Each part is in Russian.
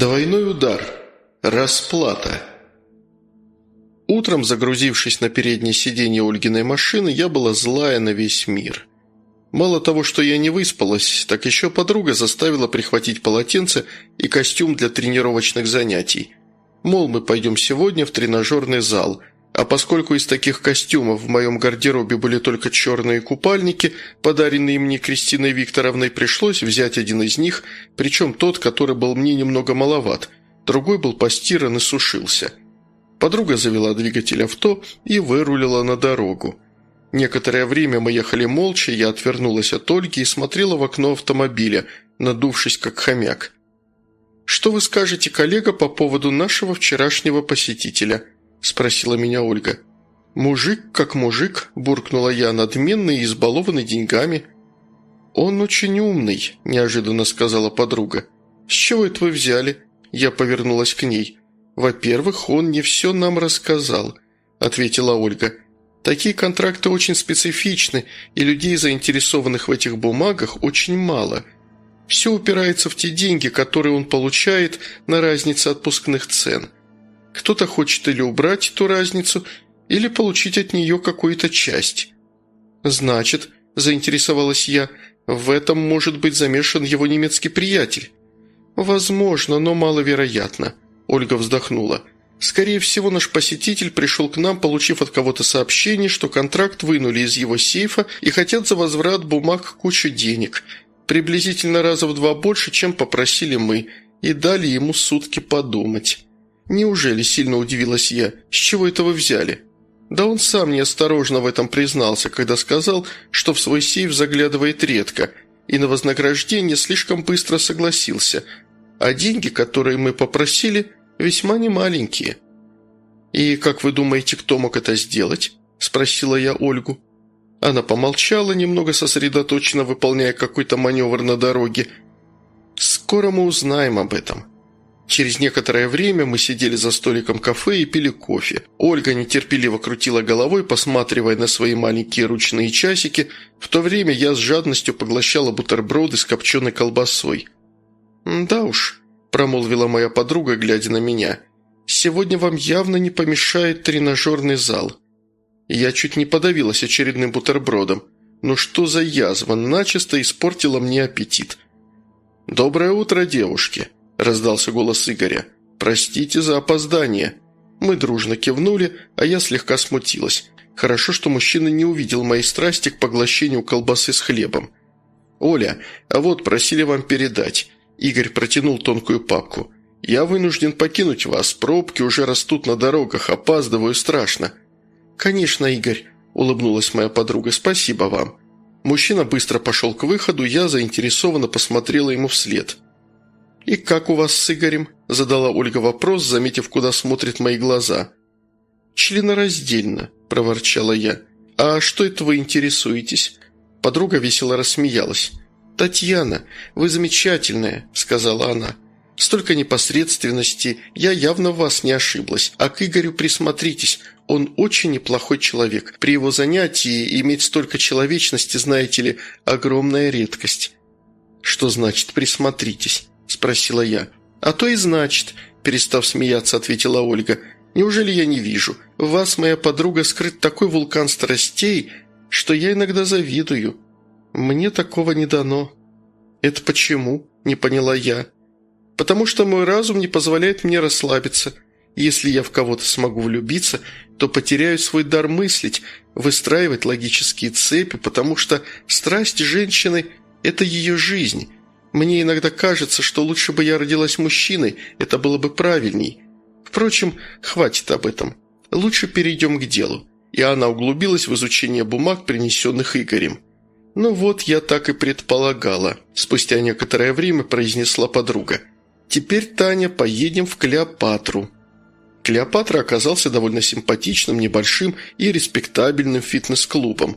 Двойной удар. Расплата. Утром, загрузившись на переднее сиденье Ольгиной машины, я была злая на весь мир. Мало того, что я не выспалась, так еще подруга заставила прихватить полотенце и костюм для тренировочных занятий. Мол, мы пойдем сегодня в тренажерный зал, а поскольку из таких костюмов в моем гардеробе были только черные купальники, подаренные мне Кристиной Викторовной, пришлось взять один из них, причем тот, который был мне немного маловат, другой был постиран и сушился. Подруга завела двигатель авто и вырулила на дорогу. Некоторое время мы ехали молча, я отвернулась от Ольги и смотрела в окно автомобиля, надувшись как хомяк. «Что вы скажете, коллега, по поводу нашего вчерашнего посетителя?» – спросила меня Ольга. «Мужик как мужик», – буркнула я, надменный и избалованный деньгами. «Он очень умный», – неожиданно сказала подруга. «С чего это вы взяли?» Я повернулась к ней. «Во-первых, он не все нам рассказал», – ответила Ольга. «Такие контракты очень специфичны, и людей, заинтересованных в этих бумагах, очень мало. Все упирается в те деньги, которые он получает на разнице отпускных цен». Кто-то хочет или убрать эту разницу, или получить от нее какую-то часть. «Значит», – заинтересовалась я, – «в этом может быть замешан его немецкий приятель». «Возможно, но маловероятно», – Ольга вздохнула. «Скорее всего, наш посетитель пришел к нам, получив от кого-то сообщение, что контракт вынули из его сейфа и хотят за возврат бумаг кучу денег, приблизительно раза в два больше, чем попросили мы, и дали ему сутки подумать». «Неужели?» – сильно удивилась я. «С чего это вы взяли?» Да он сам неосторожно в этом признался, когда сказал, что в свой сейф заглядывает редко, и на вознаграждение слишком быстро согласился, а деньги, которые мы попросили, весьма немаленькие. «И как вы думаете, кто мог это сделать?» – спросила я Ольгу. Она помолчала, немного сосредоточенно выполняя какой-то маневр на дороге. «Скоро мы узнаем об этом». Через некоторое время мы сидели за столиком кафе и пили кофе. Ольга нетерпеливо крутила головой, посматривая на свои маленькие ручные часики. В то время я с жадностью поглощала бутерброды с копченой колбасой. «Да уж», – промолвила моя подруга, глядя на меня. «Сегодня вам явно не помешает тренажерный зал». Я чуть не подавилась очередным бутербродом. «Ну что за язва, начисто испортила мне аппетит». «Доброе утро, девушки», раздался голос Игоря. «Простите за опоздание». Мы дружно кивнули, а я слегка смутилась. Хорошо, что мужчина не увидел моей страсти к поглощению колбасы с хлебом. «Оля, а вот просили вам передать». Игорь протянул тонкую папку. «Я вынужден покинуть вас. Пробки уже растут на дорогах. Опаздываю страшно». «Конечно, Игорь», – улыбнулась моя подруга. «Спасибо вам». Мужчина быстро пошел к выходу, я заинтересованно посмотрела ему вслед – «И как у вас с Игорем?» – задала Ольга вопрос, заметив, куда смотрят мои глаза. «Членораздельно», – проворчала я. «А что это вы интересуетесь?» Подруга весело рассмеялась. «Татьяна, вы замечательная», – сказала она. «Столько непосредственности, я явно в вас не ошиблась. А к Игорю присмотритесь, он очень неплохой человек. При его занятии иметь столько человечности, знаете ли, огромная редкость». «Что значит «присмотритесь»?» – спросила я. «А то и значит», – перестав смеяться, ответила Ольга. «Неужели я не вижу? В вас, моя подруга, скрыт такой вулкан страстей, что я иногда завидую. Мне такого не дано». «Это почему?» – не поняла я. «Потому что мой разум не позволяет мне расслабиться. Если я в кого-то смогу влюбиться, то потеряю свой дар мыслить, выстраивать логические цепи, потому что страсть женщины – это ее жизнь». Мне иногда кажется, что лучше бы я родилась мужчиной, это было бы правильней. Впрочем, хватит об этом. Лучше перейдем к делу». И она углубилась в изучение бумаг, принесенных Игорем. «Ну вот, я так и предполагала», – спустя некоторое время произнесла подруга. «Теперь, Таня, поедем в Клеопатру». Клеопатра оказался довольно симпатичным, небольшим и респектабельным фитнес-клубом,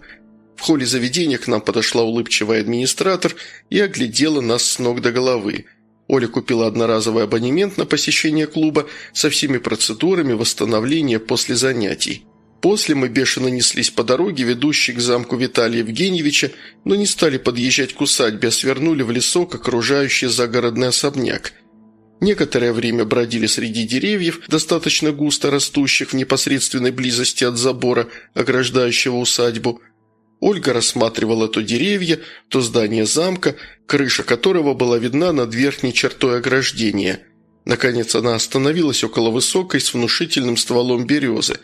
в холле заведения к нам подошла улыбчивая администратор и оглядела нас с ног до головы. Оля купила одноразовый абонемент на посещение клуба со всеми процедурами восстановления после занятий. После мы бешено неслись по дороге, ведущей к замку Виталия Евгеньевича, но не стали подъезжать к усадьбе, а свернули в лесок, окружающий загородный особняк. Некоторое время бродили среди деревьев, достаточно густо растущих в непосредственной близости от забора, ограждающего усадьбу. Ольга рассматривала то деревья, то здание замка, крыша которого была видна над верхней чертой ограждения. Наконец она остановилась около высокой с внушительным стволом березы,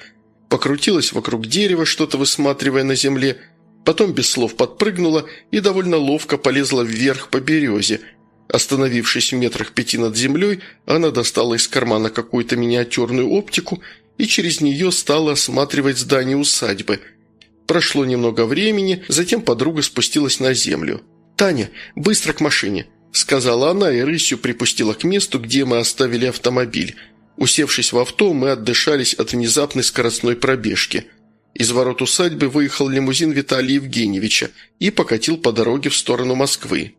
покрутилась вокруг дерева, что-то высматривая на земле, потом без слов подпрыгнула и довольно ловко полезла вверх по березе – Остановившись в метрах пяти над землей, она достала из кармана какую-то миниатюрную оптику и через нее стала осматривать здание усадьбы. Прошло немного времени, затем подруга спустилась на землю. «Таня, быстро к машине!» – сказала она и рысью припустила к месту, где мы оставили автомобиль. Усевшись в авто, мы отдышались от внезапной скоростной пробежки. Из ворот усадьбы выехал лимузин Виталия Евгеньевича и покатил по дороге в сторону Москвы.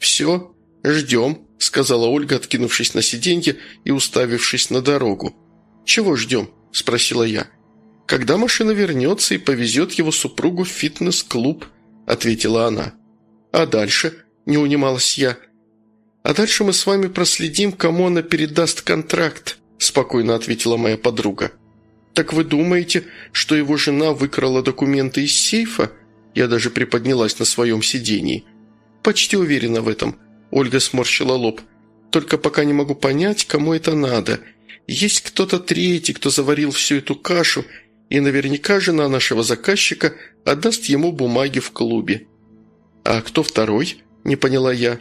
«Все?» «Ждем», – сказала Ольга, откинувшись на сиденье и уставившись на дорогу. «Чего ждем?» – спросила я. «Когда машина вернется и повезет его супругу в фитнес-клуб», – ответила она. «А дальше?» – не унималась я. «А дальше мы с вами проследим, кому она передаст контракт», – спокойно ответила моя подруга. «Так вы думаете, что его жена выкрала документы из сейфа?» Я даже приподнялась на своем сидении. «Почти уверена в этом», Ольга сморщила лоб. «Только пока не могу понять, кому это надо. Есть кто-то третий, кто заварил всю эту кашу, и наверняка жена нашего заказчика отдаст ему бумаги в клубе». «А кто второй?» – не поняла я.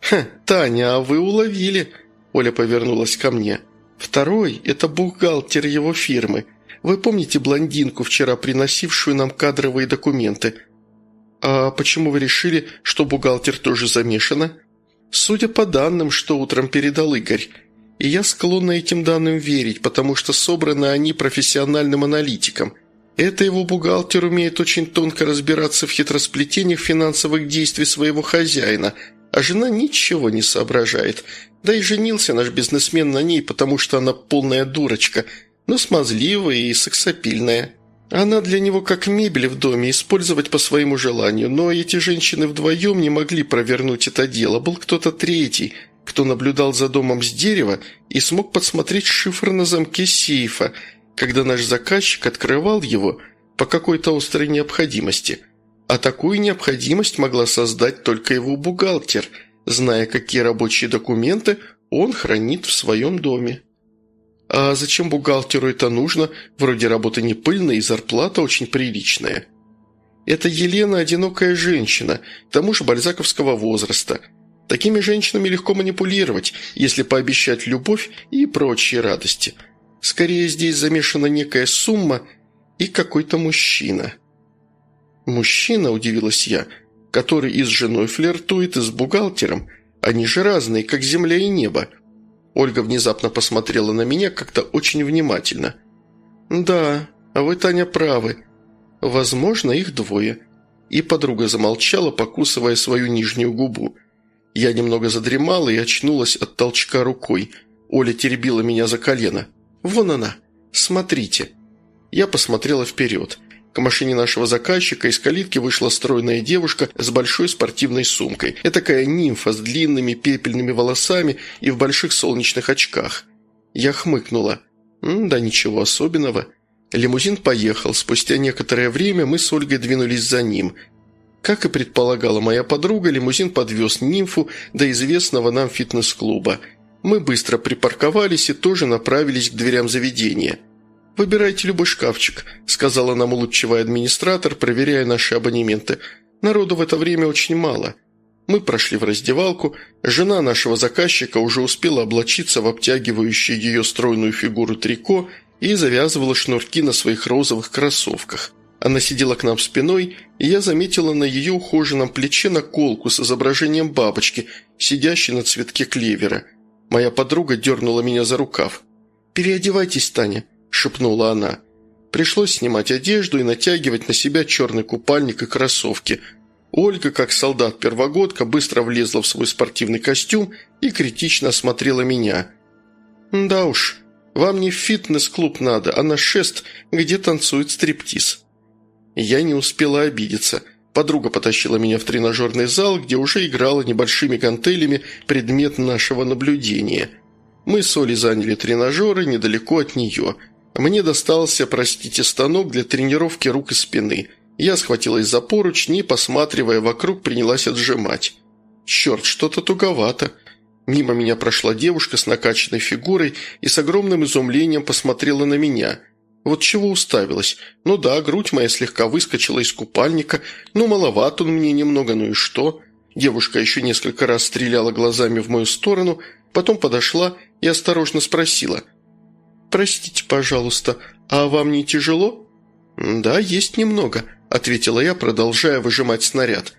«Ха, Таня, а вы уловили?» – Оля повернулась ко мне. «Второй – это бухгалтер его фирмы. Вы помните блондинку, вчера приносившую нам кадровые документы?» «А почему вы решили, что бухгалтер тоже замешана?» Судя по данным, что утром передал Игорь, и я склонна этим данным верить, потому что собраны они профессиональным аналитиком. Это его бухгалтер умеет очень тонко разбираться в хитросплетениях финансовых действий своего хозяина, а жена ничего не соображает. Да и женился наш бизнесмен на ней, потому что она полная дурочка, но смазливая и сексапильная. Она для него как мебель в доме, использовать по своему желанию, но эти женщины вдвоем не могли провернуть это дело. Был кто-то третий, кто наблюдал за домом с дерева и смог подсмотреть шифр на замке сейфа, когда наш заказчик открывал его по какой-то острой необходимости. А такую необходимость могла создать только его бухгалтер, зная, какие рабочие документы он хранит в своем доме. А зачем бухгалтеру это нужно? Вроде работа не пыльная и зарплата очень приличная. Это Елена – одинокая женщина, к тому же бальзаковского возраста. Такими женщинами легко манипулировать, если пообещать любовь и прочие радости. Скорее здесь замешана некая сумма и какой-то мужчина. «Мужчина», – удивилась я, – «который и с женой флиртует, и с бухгалтером. Они же разные, как земля и небо». Ольга внезапно посмотрела на меня как-то очень внимательно. «Да, а вы, Таня, правы. Возможно, их двое». И подруга замолчала, покусывая свою нижнюю губу. Я немного задремала и очнулась от толчка рукой. Оля теребила меня за колено. «Вон она! Смотрите!» Я посмотрела вперед. К машине нашего заказчика из калитки вышла стройная девушка с большой спортивной сумкой. Этакая нимфа с длинными пепельными волосами и в больших солнечных очках. Я хмыкнула. Да ничего особенного. Лимузин поехал. Спустя некоторое время мы с Ольгой двинулись за ним. Как и предполагала моя подруга, лимузин подвез нимфу до известного нам фитнес-клуба. Мы быстро припарковались и тоже направились к дверям заведения. «Выбирайте любой шкафчик», – сказала нам улыбчивый администратор, проверяя наши абонементы. «Народу в это время очень мало». Мы прошли в раздевалку. Жена нашего заказчика уже успела облачиться в обтягивающую ее стройную фигуру трико и завязывала шнурки на своих розовых кроссовках. Она сидела к нам спиной, и я заметила на ее ухоженном плече наколку с изображением бабочки, сидящей на цветке клевера. Моя подруга дернула меня за рукав. «Переодевайтесь, Таня», – шепнула она. Пришлось снимать одежду и натягивать на себя черный купальник и кроссовки. Ольга, как солдат-первогодка, быстро влезла в свой спортивный костюм и критично осмотрела меня. «Да уж, вам не в фитнес-клуб надо, а на шест, где танцует стриптиз». Я не успела обидеться. Подруга потащила меня в тренажерный зал, где уже играла небольшими гантелями предмет нашего наблюдения – Мы с Олей заняли тренажеры недалеко от нее. Мне достался, простите, станок для тренировки рук и спины. Я схватилась за поручни посматривая вокруг, принялась отжимать. Черт, что-то туговато. Мимо меня прошла девушка с накачанной фигурой и с огромным изумлением посмотрела на меня. Вот чего уставилась. Ну да, грудь моя слегка выскочила из купальника. Ну, маловат он мне немного, ну и что? Девушка еще несколько раз стреляла глазами в мою сторону, потом подошла и осторожно спросила. «Простите, пожалуйста, а вам не тяжело?» «Да, есть немного», – ответила я, продолжая выжимать снаряд.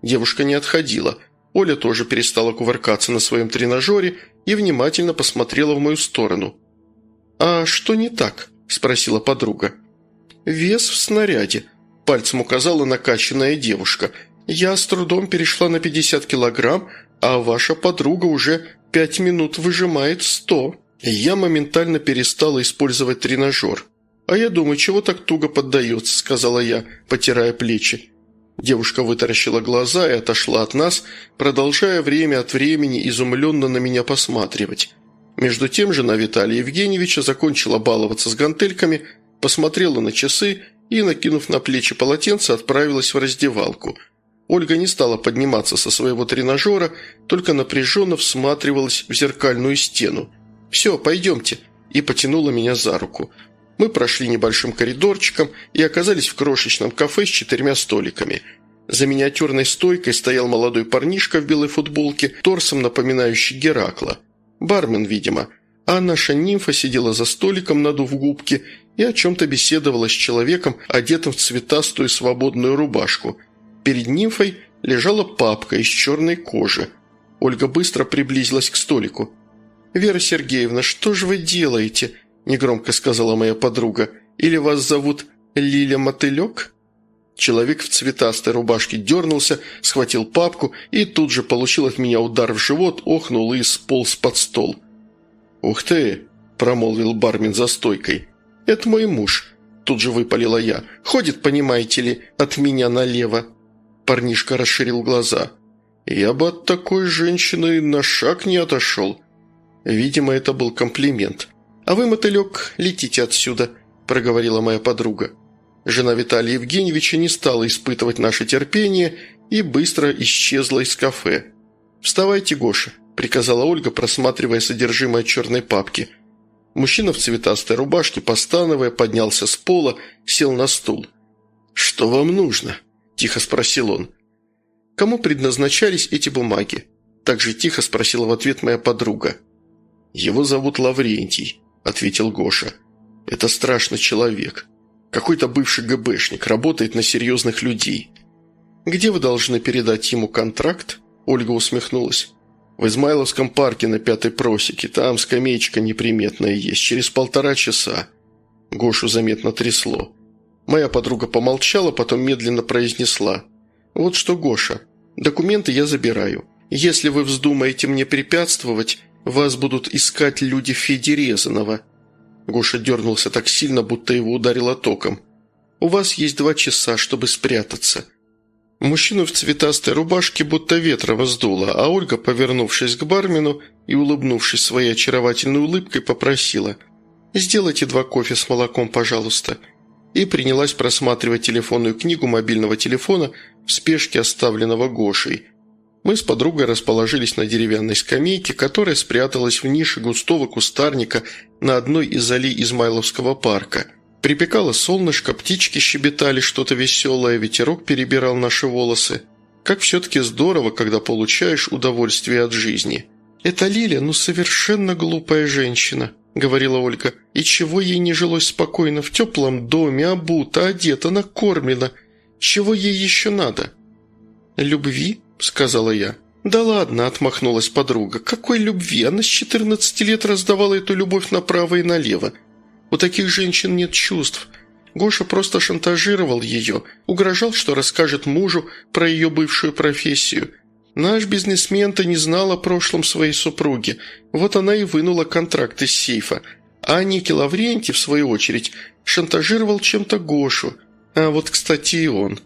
Девушка не отходила – Оля тоже перестала кувыркаться на своем тренажере и внимательно посмотрела в мою сторону. «А что не так?» – спросила подруга. «Вес в снаряде», – пальцем указала накачанная девушка. «Я с трудом перешла на 50 килограмм, а ваша подруга уже пять минут выжимает сто». Я моментально перестала использовать тренажер. «А я думаю, чего так туго поддается», – сказала я, потирая плечи. Девушка вытаращила глаза и отошла от нас, продолжая время от времени изумленно на меня посматривать. Между тем жена Виталия Евгеньевича закончила баловаться с гантельками, посмотрела на часы и, накинув на плечи полотенце, отправилась в раздевалку. Ольга не стала подниматься со своего тренажера, только напряженно всматривалась в зеркальную стену. «Все, пойдемте», и потянула меня за руку – мы прошли небольшим коридорчиком и оказались в крошечном кафе с четырьмя столиками. За миниатюрной стойкой стоял молодой парнишка в белой футболке, торсом напоминающий Геракла. Бармен, видимо. А наша нимфа сидела за столиком, надув губки, и о чем-то беседовала с человеком, одетым в цветастую свободную рубашку. Перед нимфой лежала папка из черной кожи. Ольга быстро приблизилась к столику. «Вера Сергеевна, что же вы делаете?» негромко сказала моя подруга. «Или вас зовут Лиля Мотылек?» Человек в цветастой рубашке дернулся, схватил папку и тут же получил от меня удар в живот, охнул и сполз под стол. «Ух ты!» – промолвил бармен за стойкой. «Это мой муж», – тут же выпалила я. «Ходит, понимаете ли, от меня налево». Парнишка расширил глаза. «Я бы от такой женщины на шаг не отошел». Видимо, это был комплимент. «А вы, мотылек, летите отсюда», – проговорила моя подруга. Жена Виталия Евгеньевича не стала испытывать наше терпение и быстро исчезла из кафе. «Вставайте, Гоша», – приказала Ольга, просматривая содержимое черной папки. Мужчина в цветастой рубашке, постановая, поднялся с пола, сел на стул. «Что вам нужно?» – тихо спросил он. «Кому предназначались эти бумаги?» – также тихо спросила в ответ моя подруга. «Его зовут Лаврентий», – ответил Гоша. «Это страшный человек. Какой-то бывший ГБшник, работает на серьезных людей». «Где вы должны передать ему контракт?» Ольга усмехнулась. «В Измайловском парке на Пятой Просеке. Там скамеечка неприметная есть. Через полтора часа». Гошу заметно трясло. Моя подруга помолчала, потом медленно произнесла. «Вот что, Гоша, документы я забираю. Если вы вздумаете мне препятствовать, вас будут искать люди Феди Резанова». Гоша дернулся так сильно, будто его ударило током. «У вас есть два часа, чтобы спрятаться». Мужчину в цветастой рубашке будто ветра воздуло, а Ольга, повернувшись к бармену и улыбнувшись своей очаровательной улыбкой, попросила «Сделайте два кофе с молоком, пожалуйста», и принялась просматривать телефонную книгу мобильного телефона в спешке, оставленного Гошей – мы с подругой расположились на деревянной скамейке, которая спряталась в нише густого кустарника на одной из аллей Измайловского парка. Припекало солнышко, птички щебетали что-то веселое, ветерок перебирал наши волосы. Как все-таки здорово, когда получаешь удовольствие от жизни. «Это Лиля, ну совершенно глупая женщина», — говорила Ольга. «И чего ей не жилось спокойно в теплом доме, обута, одета, накормлена? Чего ей еще надо?» «Любви?» – сказала я. «Да ладно», – отмахнулась подруга. «Какой любви? Она с 14 лет раздавала эту любовь направо и налево. У таких женщин нет чувств. Гоша просто шантажировал ее, угрожал, что расскажет мужу про ее бывшую профессию. Наш бизнесмен-то не знал о прошлом своей супруги. Вот она и вынула контракт из сейфа. А Ники Лаврентий, в свою очередь, шантажировал чем-то Гошу. А вот, кстати, и он.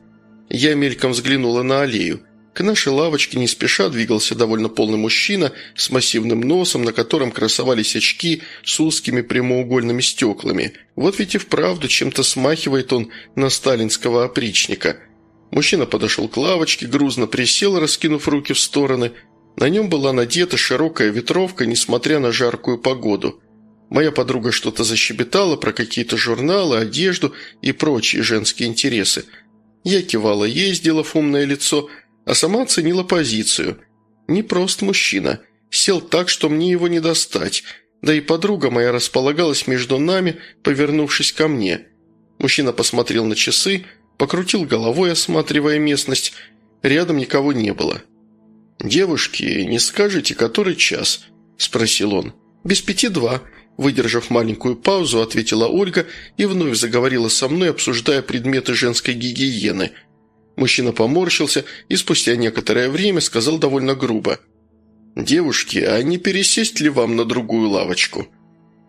Я мельком взглянула на аллею. К нашей лавочке не спеша двигался довольно полный мужчина с массивным носом, на котором красовались очки с узкими прямоугольными стеклами. Вот ведь и вправду чем-то смахивает он на сталинского опричника. Мужчина подошел к лавочке, грузно присел, раскинув руки в стороны. На нем была надета широкая ветровка, несмотря на жаркую погоду. Моя подруга что-то защебетала про какие-то журналы, одежду и прочие женские интересы. Я кивала ей, сделав умное лицо – а сама оценила позицию. Непрост мужчина. Сел так, что мне его не достать. Да и подруга моя располагалась между нами, повернувшись ко мне. Мужчина посмотрел на часы, покрутил головой, осматривая местность. Рядом никого не было. «Девушки, не скажете, который час?» – спросил он. «Без пяти два», – выдержав маленькую паузу, ответила Ольга и вновь заговорила со мной, обсуждая предметы женской гигиены – Мужчина поморщился и спустя некоторое время сказал довольно грубо. «Девушки, а не пересесть ли вам на другую лавочку?»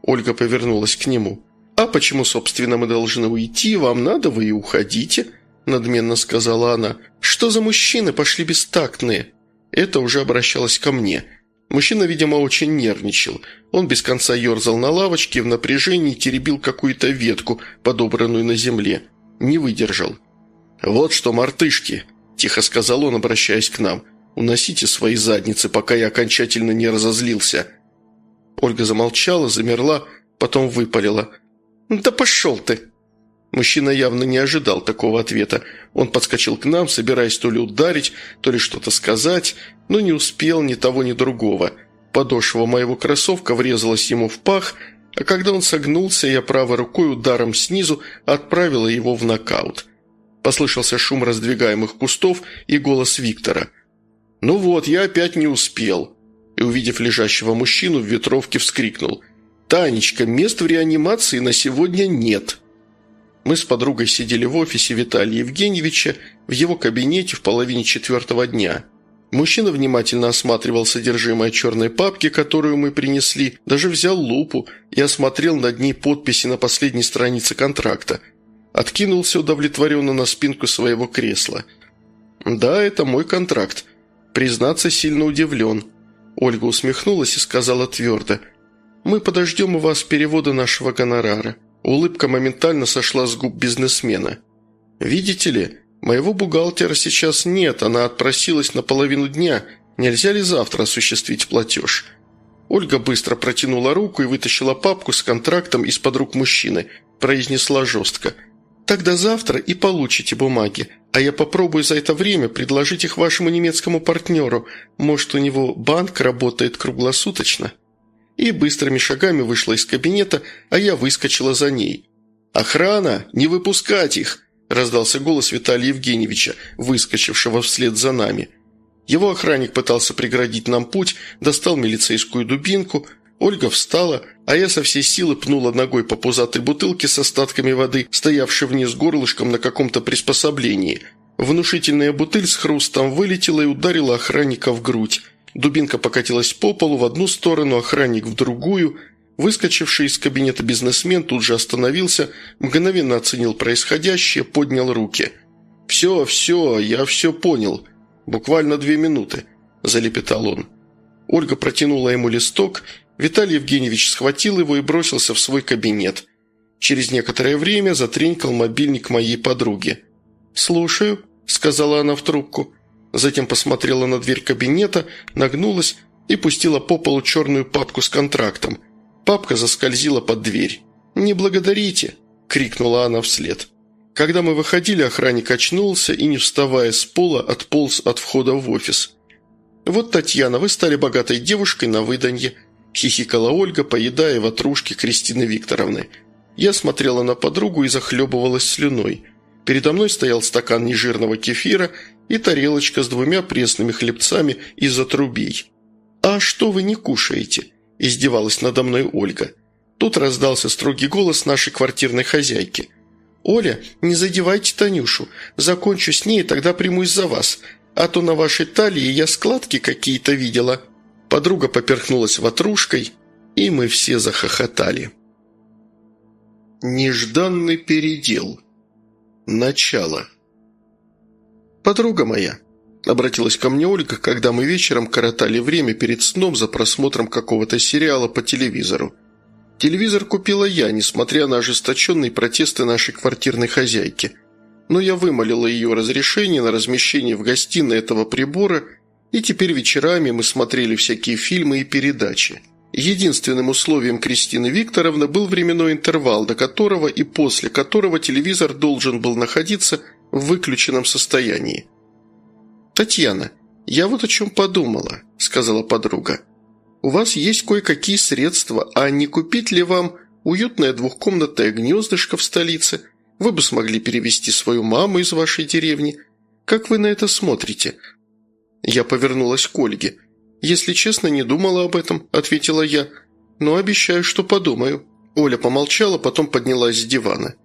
Ольга повернулась к нему. «А почему, собственно, мы должны уйти? Вам надо, вы и уходите», – надменно сказала она. «Что за мужчины пошли бестактные?» Это уже обращалось ко мне. Мужчина, видимо, очень нервничал. Он без конца ерзал на лавочке в напряжении теребил какую-то ветку, подобранную на земле. Не выдержал. «Вот что, мартышки!» – тихо сказал он, обращаясь к нам. «Уносите свои задницы, пока я окончательно не разозлился». Ольга замолчала, замерла, потом выпалила. «Да пошел ты!» Мужчина явно не ожидал такого ответа. Он подскочил к нам, собираясь то ли ударить, то ли что-то сказать, но не успел ни того, ни другого. Подошва моего кроссовка врезалась ему в пах, а когда он согнулся, я правой рукой ударом снизу отправила его в нокаут – Послышался шум раздвигаемых кустов и голос Виктора. «Ну вот, я опять не успел». И, увидев лежащего мужчину, в ветровке вскрикнул. «Танечка, мест в реанимации на сегодня нет». Мы с подругой сидели в офисе Виталия Евгеньевича в его кабинете в половине четвертого дня. Мужчина внимательно осматривал содержимое черной папки, которую мы принесли, даже взял лупу и осмотрел над ней подписи на последней странице контракта – Откинулся удовлетворенно на спинку своего кресла. «Да, это мой контракт. Признаться, сильно удивлен». Ольга усмехнулась и сказала твердо. «Мы подождем у вас перевода нашего гонорара». Улыбка моментально сошла с губ бизнесмена. «Видите ли, моего бухгалтера сейчас нет, она отпросилась на половину дня. Нельзя ли завтра осуществить платеж?» Ольга быстро протянула руку и вытащила папку с контрактом из-под рук мужчины. Произнесла жестко – Тогда завтра и получите бумаги, а я попробую за это время предложить их вашему немецкому партнеру. Может, у него банк работает круглосуточно?» И быстрыми шагами вышла из кабинета, а я выскочила за ней. «Охрана! Не выпускать их!» – раздался голос Виталия Евгеньевича, выскочившего вслед за нами. Его охранник пытался преградить нам путь, достал милицейскую дубинку – Ольга встала, а я со всей силы пнула ногой по пузатой бутылке с остатками воды, стоявшей вниз горлышком на каком-то приспособлении. Внушительная бутыль с хрустом вылетела и ударила охранника в грудь. Дубинка покатилась по полу в одну сторону, охранник в другую. Выскочивший из кабинета бизнесмен тут же остановился, мгновенно оценил происходящее, поднял руки. «Все, все, я все понял. Буквально две минуты», – залепетал он. Ольга протянула ему листок – Виталий Евгеньевич схватил его и бросился в свой кабинет. Через некоторое время затренькал мобильник моей подруги. «Слушаю», – сказала она в трубку. Затем посмотрела на дверь кабинета, нагнулась и пустила по полу черную папку с контрактом. Папка заскользила под дверь. «Не благодарите!» – крикнула она вслед. Когда мы выходили, охранник очнулся и, не вставая с пола, отполз от входа в офис. «Вот, Татьяна, вы стали богатой девушкой на выданье. – хихикала Ольга, поедая ватрушки Кристины Викторовны. Я смотрела на подругу и захлебывалась слюной. Передо мной стоял стакан нежирного кефира и тарелочка с двумя пресными хлебцами из отрубей. «А что вы не кушаете?» – издевалась надо мной Ольга. Тут раздался строгий голос нашей квартирной хозяйки. «Оля, не задевайте Танюшу. Закончу с ней, тогда примусь за вас. А то на вашей талии я складки какие-то видела». Подруга поперхнулась ватрушкой, и мы все захохотали. Нежданный передел. Начало. «Подруга моя», – обратилась ко мне Ольга, когда мы вечером коротали время перед сном за просмотром какого-то сериала по телевизору. Телевизор купила я, несмотря на ожесточенные протесты нашей квартирной хозяйки. Но я вымолила ее разрешение на размещение в гостиной этого прибора, и теперь вечерами мы смотрели всякие фильмы и передачи. Единственным условием Кристины Викторовны был временной интервал, до которого и после которого телевизор должен был находиться в выключенном состоянии. «Татьяна, я вот о чем подумала», – сказала подруга. «У вас есть кое-какие средства, а не купить ли вам уютное двухкомнатное гнездышко в столице? Вы бы смогли перевести свою маму из вашей деревни. Как вы на это смотрите?» Я повернулась к Ольге. «Если честно, не думала об этом», – ответила я. «Но обещаю, что подумаю». Оля помолчала, потом поднялась с дивана.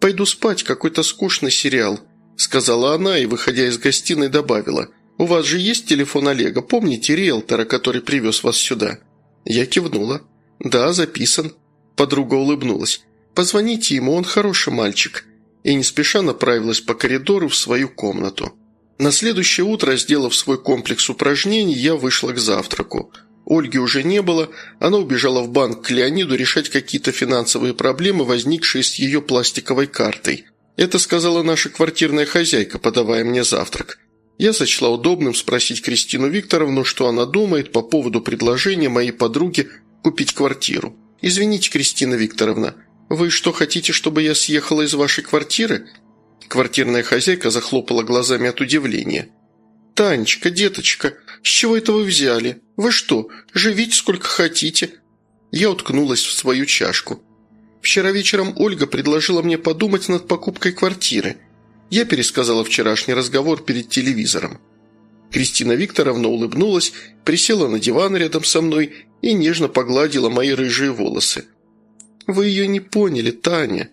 «Пойду спать, какой-то скучный сериал», – сказала она и, выходя из гостиной, добавила. «У вас же есть телефон Олега, помните риэлтора, который привез вас сюда?» Я кивнула. «Да, записан». Подруга улыбнулась. «Позвоните ему, он хороший мальчик». И не спеша направилась по коридору в свою комнату. На следующее утро, сделав свой комплекс упражнений, я вышла к завтраку. Ольги уже не было, она убежала в банк к Леониду решать какие-то финансовые проблемы, возникшие с ее пластиковой картой. Это сказала наша квартирная хозяйка, подавая мне завтрак. Я сочла удобным спросить Кристину Викторовну, что она думает по поводу предложения моей подруги купить квартиру. «Извините, Кристина Викторовна, вы что, хотите, чтобы я съехала из вашей квартиры?» Квартирная хозяйка захлопала глазами от удивления. «Танечка, деточка, с чего это вы взяли? Вы что, живите сколько хотите?» Я уткнулась в свою чашку. Вчера вечером Ольга предложила мне подумать над покупкой квартиры. Я пересказала вчерашний разговор перед телевизором. Кристина Викторовна улыбнулась, присела на диван рядом со мной и нежно погладила мои рыжие волосы. «Вы ее не поняли, Таня.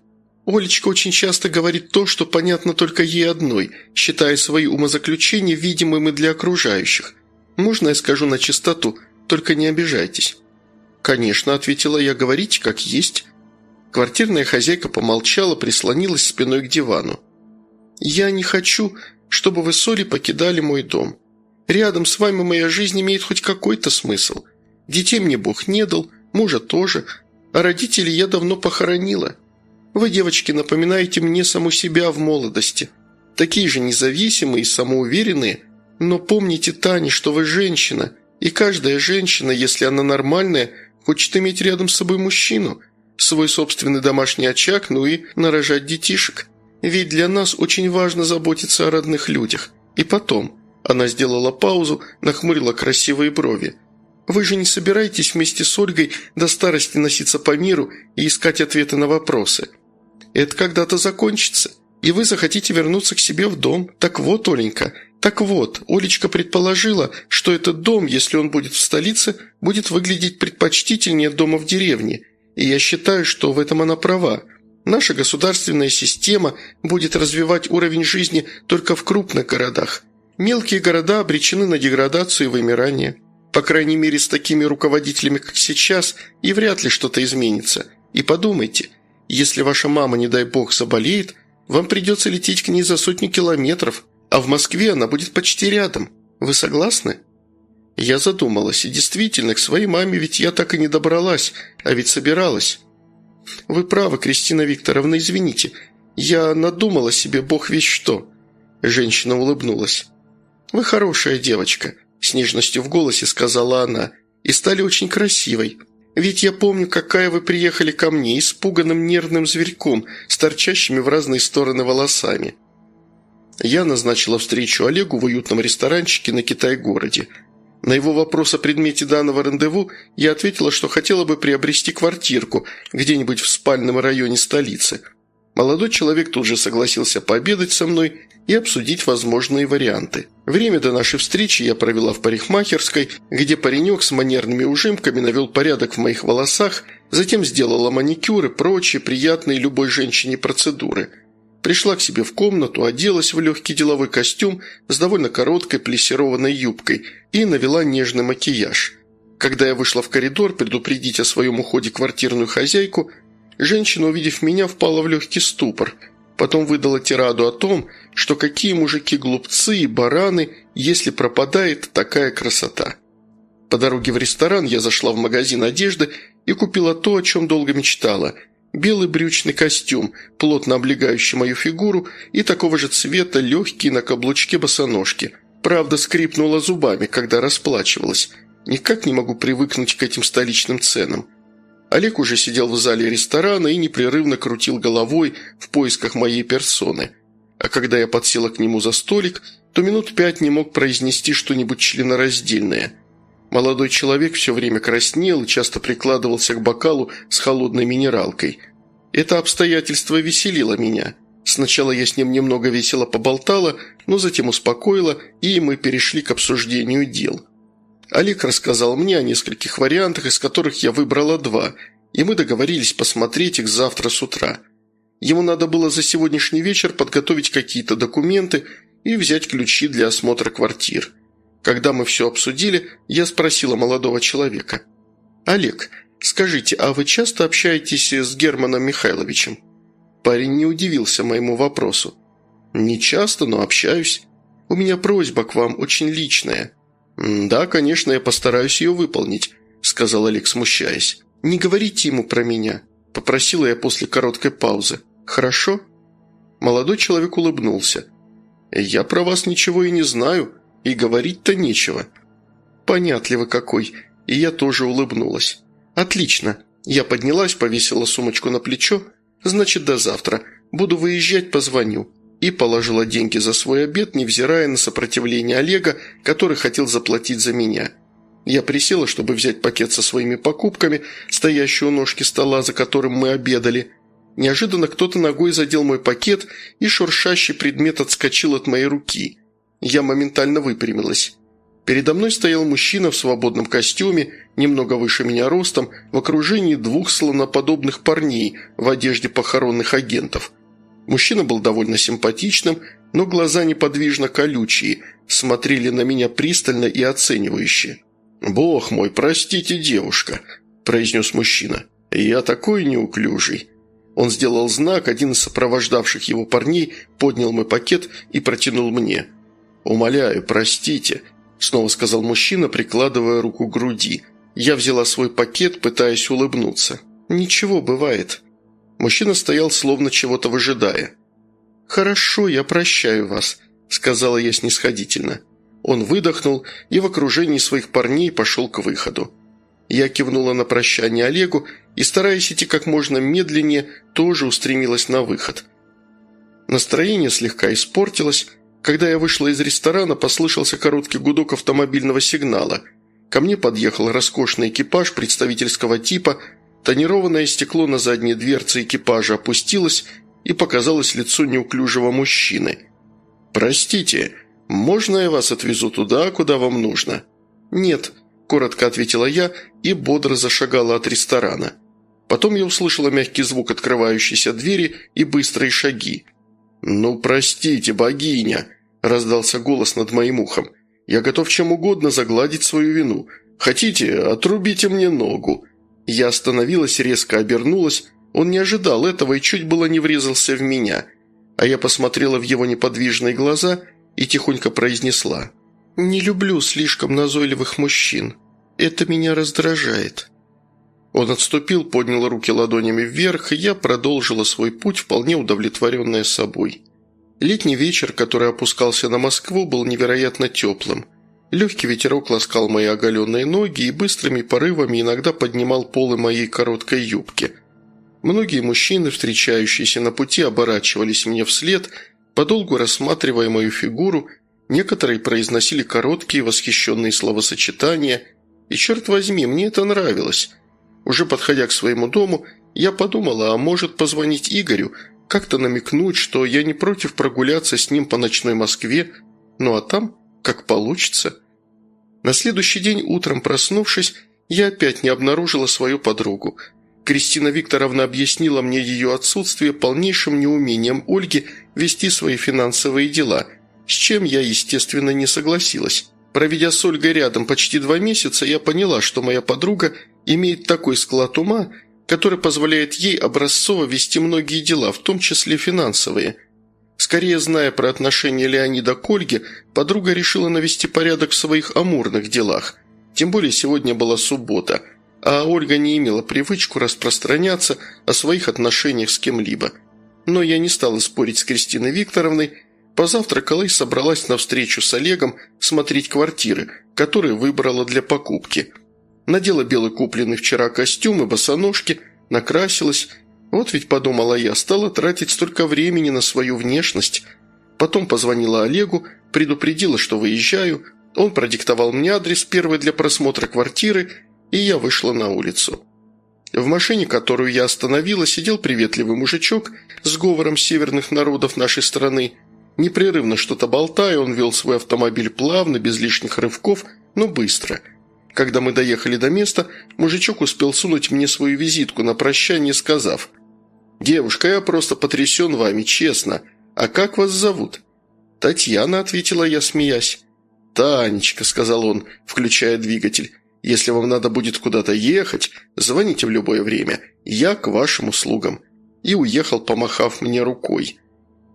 Олечка очень часто говорит то, что понятно только ей одной, считая свои умозаключения видимыми для окружающих. Можно я скажу на чистоту, только не обижайтесь». «Конечно», – ответила я, – «говорите, как есть». Квартирная хозяйка помолчала, прислонилась спиной к дивану. «Я не хочу, чтобы вы с Олей покидали мой дом. Рядом с вами моя жизнь имеет хоть какой-то смысл. Детей мне Бог не дал, мужа тоже, а родителей я давно похоронила. Вы, девочки, напоминаете мне саму себя в молодости. Такие же независимые и самоуверенные. Но помните, Таня, что вы женщина, и каждая женщина, если она нормальная, хочет иметь рядом с собой мужчину, свой собственный домашний очаг, ну и нарожать детишек. Ведь для нас очень важно заботиться о родных людях. И потом...» Она сделала паузу, нахмурила красивые брови. «Вы же не собираетесь вместе с Ольгой до старости носиться по миру и искать ответы на вопросы?» Это когда-то закончится, и вы захотите вернуться к себе в дом. Так вот, Оленька, так вот, Олечка предположила, что этот дом, если он будет в столице, будет выглядеть предпочтительнее дома в деревне. И я считаю, что в этом она права. Наша государственная система будет развивать уровень жизни только в крупных городах. Мелкие города обречены на деградацию и вымирание. По крайней мере, с такими руководителями, как сейчас, и вряд ли что-то изменится. И подумайте – если ваша мама, не дай бог, заболеет, вам придется лететь к ней за сотни километров, а в Москве она будет почти рядом. Вы согласны?» Я задумалась, и действительно, к своей маме ведь я так и не добралась, а ведь собиралась. «Вы правы, Кристина Викторовна, извините. Я надумала себе бог весь что». Женщина улыбнулась. «Вы хорошая девочка», – с нежностью в голосе сказала она, – «и стали очень красивой. Ведь я помню, какая вы приехали ко мне, испуганным нервным зверьком, с торчащими в разные стороны волосами. Я назначила встречу Олегу в уютном ресторанчике на Китай-городе. На его вопрос о предмете данного рандеву я ответила, что хотела бы приобрести квартирку где-нибудь в спальном районе столицы. Молодой человек тут же согласился пообедать со мной и обсудить возможные варианты. Время до нашей встречи я провела в парикмахерской, где паренек с манерными ужимками навел порядок в моих волосах, затем сделала маникюр и прочие приятные любой женщине процедуры. Пришла к себе в комнату, оделась в легкий деловой костюм с довольно короткой плессированной юбкой и навела нежный макияж. Когда я вышла в коридор предупредить о своем уходе квартирную хозяйку, женщина, увидев меня, впала в легкий ступор – Потом выдала тираду о том, что какие мужики глупцы и бараны, если пропадает такая красота. По дороге в ресторан я зашла в магазин одежды и купила то, о чем долго мечтала – белый брючный костюм, плотно облегающий мою фигуру, и такого же цвета легкий на каблучке босоножки. Правда, скрипнула зубами, когда расплачивалась. Никак не могу привыкнуть к этим столичным ценам. Олег уже сидел в зале ресторана и непрерывно крутил головой в поисках моей персоны. А когда я подсела к нему за столик, то минут пять не мог произнести что-нибудь членораздельное. Молодой человек все время краснел и часто прикладывался к бокалу с холодной минералкой. Это обстоятельство веселило меня. Сначала я с ним немного весело поболтала, но затем успокоила, и мы перешли к обсуждению дел. Олег рассказал мне о нескольких вариантах, из которых я выбрала два, и мы договорились посмотреть их завтра с утра. Ему надо было за сегодняшний вечер подготовить какие-то документы и взять ключи для осмотра квартир. Когда мы все обсудили, я спросила молодого человека. «Олег, скажите, а вы часто общаетесь с Германом Михайловичем?» Парень не удивился моему вопросу. «Не часто, но общаюсь. У меня просьба к вам очень личная». «Да, конечно, я постараюсь ее выполнить», – сказал Олег, смущаясь. «Не говорите ему про меня», – попросила я после короткой паузы. «Хорошо?» Молодой человек улыбнулся. «Я про вас ничего и не знаю, и говорить-то нечего». «Понятливый какой», и я тоже улыбнулась. «Отлично». Я поднялась, повесила сумочку на плечо. «Значит, до завтра. Буду выезжать, позвоню и положила деньги за свой обед, невзирая на сопротивление Олега, который хотел заплатить за меня. Я присела, чтобы взять пакет со своими покупками, стоящий у ножки стола, за которым мы обедали. Неожиданно кто-то ногой задел мой пакет, и шуршащий предмет отскочил от моей руки. Я моментально выпрямилась. Передо мной стоял мужчина в свободном костюме, немного выше меня ростом, в окружении двух слоноподобных парней в одежде похоронных агентов – Мужчина был довольно симпатичным, но глаза неподвижно колючие, смотрели на меня пристально и оценивающе. «Бог мой, простите, девушка», – произнес мужчина. «Я такой неуклюжий». Он сделал знак, один из сопровождавших его парней поднял мой пакет и протянул мне. «Умоляю, простите», – снова сказал мужчина, прикладывая руку к груди. Я взяла свой пакет, пытаясь улыбнуться. «Ничего, бывает». Мужчина стоял, словно чего-то выжидая. «Хорошо, я прощаю вас», – сказала я снисходительно. Он выдохнул и в окружении своих парней пошел к выходу. Я кивнула на прощание Олегу и, стараясь идти как можно медленнее, тоже устремилась на выход. Настроение слегка испортилось. Когда я вышла из ресторана, послышался короткий гудок автомобильного сигнала. Ко мне подъехал роскошный экипаж представительского типа – Тонированное стекло на задней дверце экипажа опустилось, и показалось лицо неуклюжего мужчины. «Простите, можно я вас отвезу туда, куда вам нужно?» «Нет», – коротко ответила я и бодро зашагала от ресторана. Потом я услышала мягкий звук открывающейся двери и быстрые шаги. «Ну, простите, богиня», – раздался голос над моим ухом. «Я готов чем угодно загладить свою вину. Хотите, отрубите мне ногу». Я остановилась, резко обернулась. Он не ожидал этого и чуть было не врезался в меня. А я посмотрела в его неподвижные глаза и тихонько произнесла. «Не люблю слишком назойливых мужчин. Это меня раздражает». Он отступил, поднял руки ладонями вверх, и я продолжила свой путь, вполне удовлетворенная собой. Летний вечер, который опускался на Москву, был невероятно теплым – Легкий ветерок ласкал мои оголенные ноги и быстрыми порывами иногда поднимал полы моей короткой юбки. Многие мужчины, встречающиеся на пути, оборачивались мне вслед, подолгу рассматривая мою фигуру, некоторые произносили короткие восхищенные словосочетания, и, черт возьми, мне это нравилось. Уже подходя к своему дому, я подумала, а может позвонить Игорю, как-то намекнуть, что я не против прогуляться с ним по ночной Москве, ну а там как получится. На следующий день утром проснувшись, я опять не обнаружила свою подругу. Кристина Викторовна объяснила мне ее отсутствие полнейшим неумением Ольги вести свои финансовые дела, с чем я, естественно, не согласилась. Проведя с Ольгой рядом почти два месяца, я поняла, что моя подруга имеет такой склад ума, который позволяет ей образцово вести многие дела, в том числе финансовые. Скорее, зная про отношения Леонида к Ольге, подруга решила навести порядок в своих амурных делах. Тем более сегодня была суббота, а Ольга не имела привычку распространяться о своих отношениях с кем-либо. Но я не стала спорить с Кристиной Викторовной, позавтракала и собралась на встречу с Олегом смотреть квартиры, которые выбрала для покупки – Надела белый купленный вчера костюм и босоножки, накрасилась. Вот ведь, подумала я, стала тратить столько времени на свою внешность. Потом позвонила Олегу, предупредила, что выезжаю. Он продиктовал мне адрес первый для просмотра квартиры, и я вышла на улицу. В машине, которую я остановила, сидел приветливый мужичок с говором северных народов нашей страны. Непрерывно что-то болтая, он вел свой автомобиль плавно, без лишних рывков, но быстро – когда мы доехали до места, мужичок успел сунуть мне свою визитку на прощание, сказав «Девушка, я просто потрясен вами, честно. А как вас зовут?» «Татьяна», — ответила я, смеясь. «Танечка», — сказал он, включая двигатель, «если вам надо будет куда-то ехать, звоните в любое время. Я к вашим услугам». И уехал, помахав мне рукой.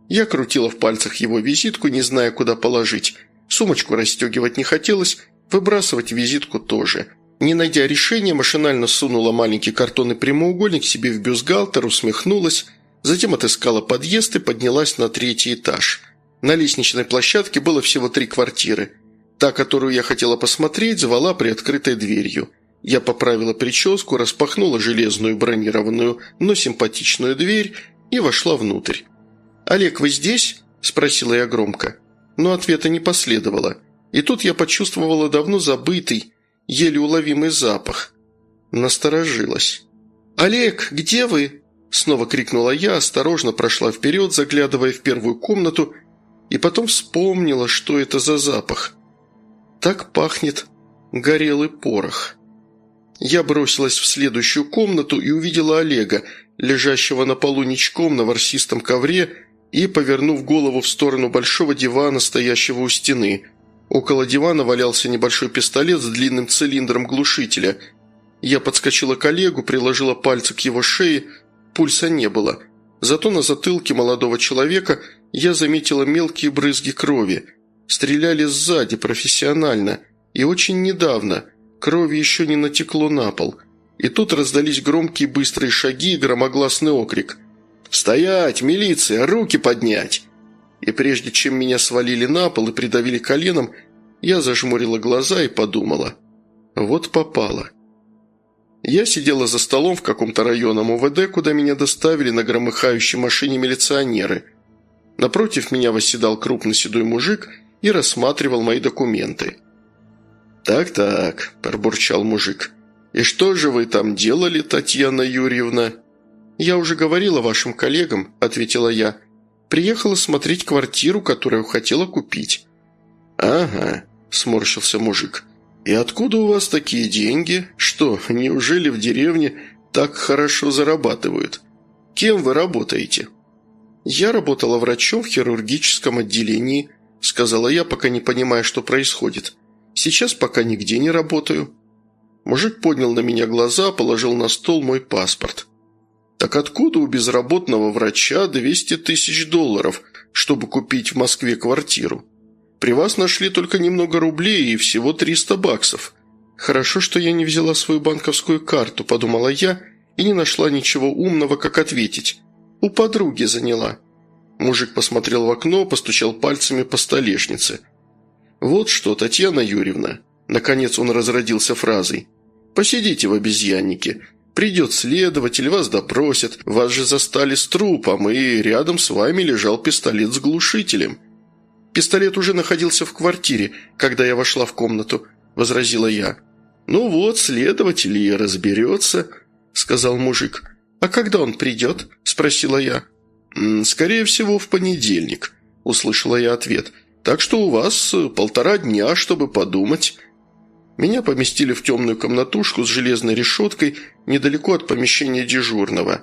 Я крутила в пальцах его визитку, не зная, куда положить. Сумочку расстегивать не хотелось, Выбрасывать визитку тоже. Не найдя решения, машинально сунула маленький картонный прямоугольник себе в бюстгальтер, усмехнулась, затем отыскала подъезд и поднялась на третий этаж. На лестничной площадке было всего три квартиры. Та, которую я хотела посмотреть, звала приоткрытой дверью. Я поправила прическу, распахнула железную бронированную, но симпатичную дверь и вошла внутрь. «Олег, вы здесь?» – спросила я громко. Но ответа не последовало. И тут я почувствовала давно забытый, еле уловимый запах. Насторожилась. «Олег, где вы?» Снова крикнула я, осторожно прошла вперед, заглядывая в первую комнату, и потом вспомнила, что это за запах. Так пахнет горелый порох. Я бросилась в следующую комнату и увидела Олега, лежащего на полу ничком на ворсистом ковре и повернув голову в сторону большого дивана, стоящего у стены – Около дивана валялся небольшой пистолет с длинным цилиндром глушителя. Я подскочила к Олегу, приложила пальцы к его шее, пульса не было. Зато на затылке молодого человека я заметила мелкие брызги крови. Стреляли сзади, профессионально. И очень недавно. Крови еще не натекло на пол. И тут раздались громкие быстрые шаги и громогласный окрик. «Стоять! Милиция! Руки поднять!» И прежде чем меня свалили на пол и придавили коленом, я зажмурила глаза и подумала. Вот попало. Я сидела за столом в каком-то районном УВД, куда меня доставили на громыхающей машине милиционеры. Напротив меня восседал крупный седой мужик и рассматривал мои документы. «Так-так», – пробурчал мужик. «И что же вы там делали, Татьяна Юрьевна?» «Я уже говорила вашим коллегам», – ответила я. Приехала смотреть квартиру, которую хотела купить». «Ага», – сморщился мужик. «И откуда у вас такие деньги? Что, неужели в деревне так хорошо зарабатывают? Кем вы работаете?» «Я работала врачом в хирургическом отделении», – сказала я, пока не понимая, что происходит. «Сейчас пока нигде не работаю». Мужик поднял на меня глаза, положил на стол мой паспорт. Так откуда у безработного врача 200 тысяч долларов, чтобы купить в Москве квартиру? При вас нашли только немного рублей и всего 300 баксов. Хорошо, что я не взяла свою банковскую карту, подумала я, и не нашла ничего умного, как ответить. У подруги заняла. Мужик посмотрел в окно, постучал пальцами по столешнице. «Вот что, Татьяна Юрьевна». Наконец он разродился фразой. «Посидите в обезьяннике. Придет следователь, вас допросят, вас же застали с трупом, и рядом с вами лежал пистолет с глушителем. Пистолет уже находился в квартире, когда я вошла в комнату», – возразила я. «Ну вот, следователь и разберется», – сказал мужик. «А когда он придет?» – спросила я. «Скорее всего, в понедельник», – услышала я ответ. «Так что у вас полтора дня, чтобы подумать». Меня поместили в темную комнатушку с железной решеткой недалеко от помещения дежурного.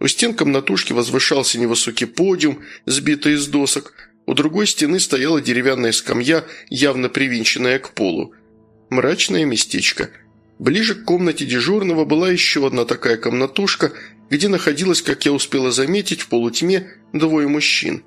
У стен комнатушки возвышался невысокий подиум, сбитый из досок. У другой стены стояла деревянная скамья, явно привинченная к полу. Мрачное местечко. Ближе к комнате дежурного была еще одна такая комнатушка, где находилось, как я успела заметить, в полутьме двое мужчин.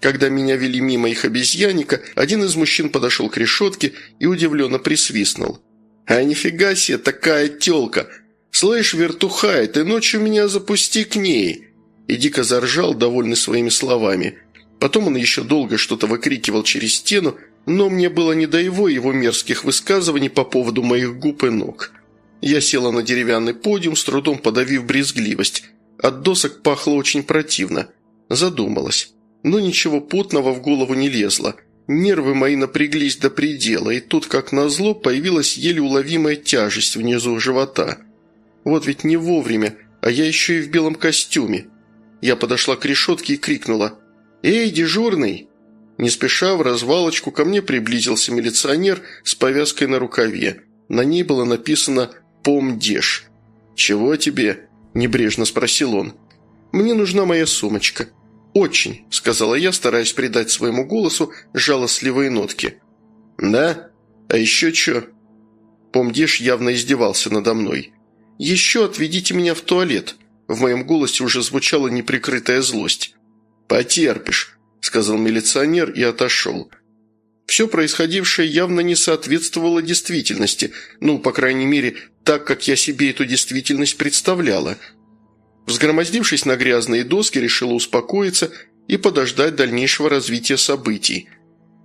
Когда меня вели мимо их обезьянника, один из мужчин подошел к решетке и удивленно присвистнул. «А нифига себе, такая тёлка! Слышь, вертухай, ты ночью меня запусти к ней!» И дико заржал, довольный своими словами. Потом он еще долго что-то выкрикивал через стену, но мне было не до его его мерзких высказываний по поводу моих губ и ног. Я села на деревянный подиум, с трудом подавив брезгливость. От досок пахло очень противно. Задумалась. Но ничего путного в голову не лезло. Нервы мои напряглись до предела, и тут, как назло, появилась еле уловимая тяжесть внизу живота. Вот ведь не вовремя, а я еще и в белом костюме. Я подошла к решетке и крикнула «Эй, дежурный!» Не спеша в развалочку ко мне приблизился милиционер с повязкой на рукаве. На ней было написано «Помдеж». «Чего тебе?» – небрежно спросил он. «Мне нужна моя сумочка». «Очень», – сказала я, стараясь придать своему голосу жалостливые нотки. «Да? А еще что?» Помдеж явно издевался надо мной. «Еще отведите меня в туалет». В моем голосе уже звучала неприкрытая злость. «Потерпишь», – сказал милиционер и отошел. Все происходившее явно не соответствовало действительности, ну, по крайней мере, так, как я себе эту действительность представляла. Взгромоздившись на грязные доски, решила успокоиться и подождать дальнейшего развития событий.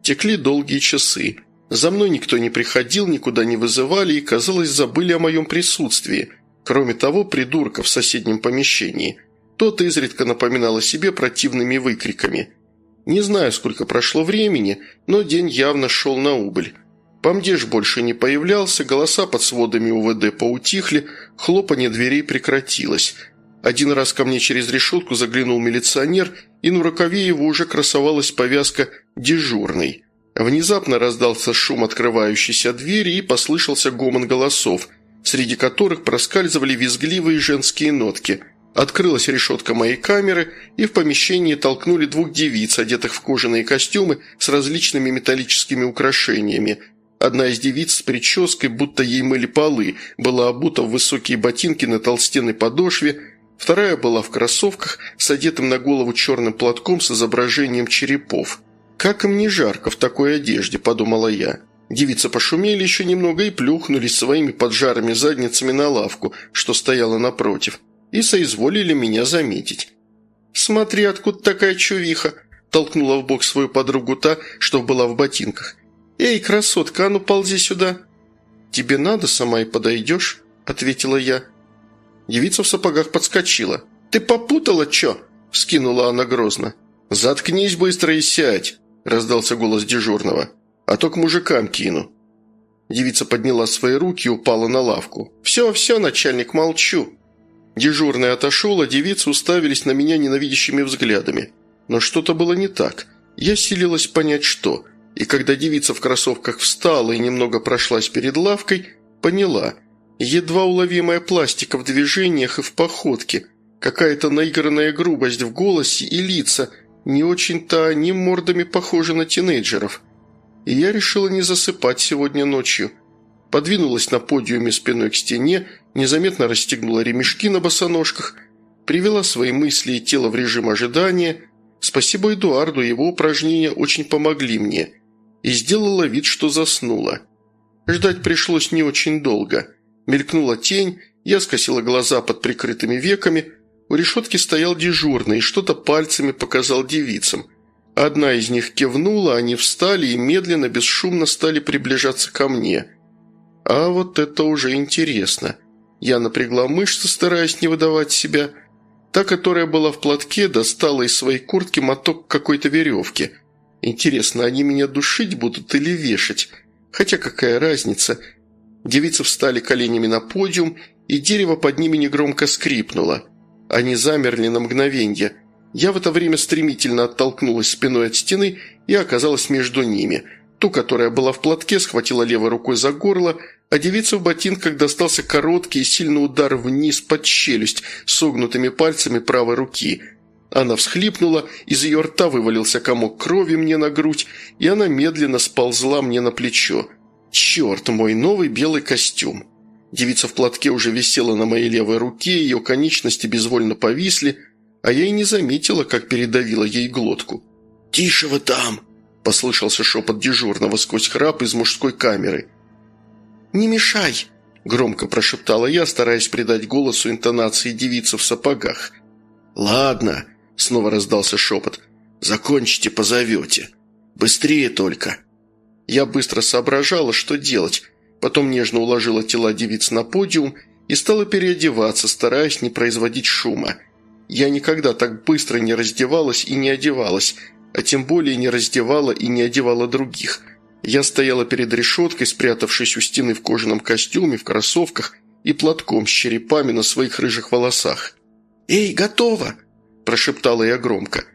Текли долгие часы. За мной никто не приходил, никуда не вызывали и, казалось, забыли о моем присутствии. Кроме того, придурка в соседнем помещении. Тот изредка напоминал о себе противными выкриками – не знаю, сколько прошло времени, но день явно шел на убыль. Помдеж больше не появлялся, голоса под сводами УВД поутихли, хлопанье дверей прекратилось. Один раз ко мне через решетку заглянул милиционер, и на рукаве его уже красовалась повязка «дежурный». Внезапно раздался шум открывающейся двери и послышался гомон голосов, среди которых проскальзывали визгливые женские нотки – Открылась решетка моей камеры, и в помещении толкнули двух девиц, одетых в кожаные костюмы с различными металлическими украшениями. Одна из девиц с прической, будто ей мыли полы, была обута в высокие ботинки на толстенной подошве, вторая была в кроссовках с одетым на голову черным платком с изображением черепов. «Как им не жарко в такой одежде», – подумала я. Девицы пошумели еще немного и плюхнулись своими поджарыми задницами на лавку, что стояла напротив – и соизволили меня заметить. «Смотри, откуда такая чувиха!» – толкнула в бок свою подругу та, что была в ботинках. «Эй, красотка, а ну ползи сюда!» «Тебе надо, сама и подойдешь», – ответила я. Девица в сапогах подскочила. «Ты попутала, чё?» – скинула она грозно. «Заткнись быстро и сядь!» – раздался голос дежурного. «А то к мужикам кину». Девица подняла свои руки и упала на лавку. «Все, все, начальник, молчу!» Дежурный отошел, а девицы уставились на меня ненавидящими взглядами. Но что-то было не так. Я силилась понять, что. И когда девица в кроссовках встала и немного прошлась перед лавкой, поняла. Едва уловимая пластика в движениях и в походке. Какая-то наигранная грубость в голосе и лица. Не очень-то они мордами похожи на тинейджеров. И я решила не засыпать сегодня ночью. Подвинулась на подиуме спиной к стене незаметно расстегнула ремешки на босоножках, привела свои мысли и тело в режим ожидания. Спасибо Эдуарду, его упражнения очень помогли мне. И сделала вид, что заснула. Ждать пришлось не очень долго. Мелькнула тень, я скосила глаза под прикрытыми веками. У решетки стоял дежурный и что-то пальцами показал девицам. Одна из них кивнула, они встали и медленно, бесшумно стали приближаться ко мне. А вот это уже интересно. Я напрягла мышцы, стараясь не выдавать себя. Та, которая была в платке, достала из своей куртки моток какой-то веревки. Интересно, они меня душить будут или вешать? Хотя какая разница? Девицы встали коленями на подиум, и дерево под ними негромко скрипнуло. Они замерли на мгновенье. Я в это время стремительно оттолкнулась спиной от стены и оказалась между ними. Ту, которая была в платке, схватила левой рукой за горло, а девице в ботинках достался короткий и сильный удар вниз под челюсть согнутыми пальцами правой руки. Она всхлипнула, из ее рта вывалился комок крови мне на грудь, и она медленно сползла мне на плечо. «Черт, мой новый белый костюм!» Девица в платке уже висела на моей левой руке, ее конечности безвольно повисли, а я и не заметила, как передавила ей глотку. «Тише вы там!» – послышался шепот дежурного сквозь храп из мужской камеры. «Не мешай!» – громко прошептала я, стараясь придать голосу интонации девицы в сапогах. «Ладно», – снова раздался шепот, – «закончите, позовете. Быстрее только». Я быстро соображала, что делать, потом нежно уложила тела девиц на подиум и стала переодеваться, стараясь не производить шума. Я никогда так быстро не раздевалась и не одевалась, а тем более не раздевала и не одевала других. Я стояла перед решеткой, спрятавшись у стены в кожаном костюме, в кроссовках и платком с черепами на своих рыжих волосах. «Эй, готово!» – прошептала я громко.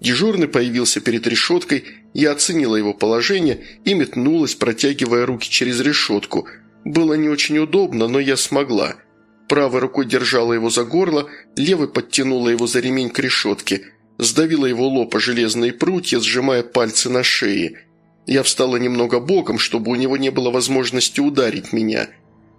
Дежурный появился перед решеткой я оценила его положение и метнулась, протягивая руки через решетку. Было не очень удобно, но я смогла. Правой рукой держала его за горло, левой подтянула его за ремень к решетке, сдавила его лоб о железные прутья, сжимая пальцы на шее. Я встала немного боком, чтобы у него не было возможности ударить меня.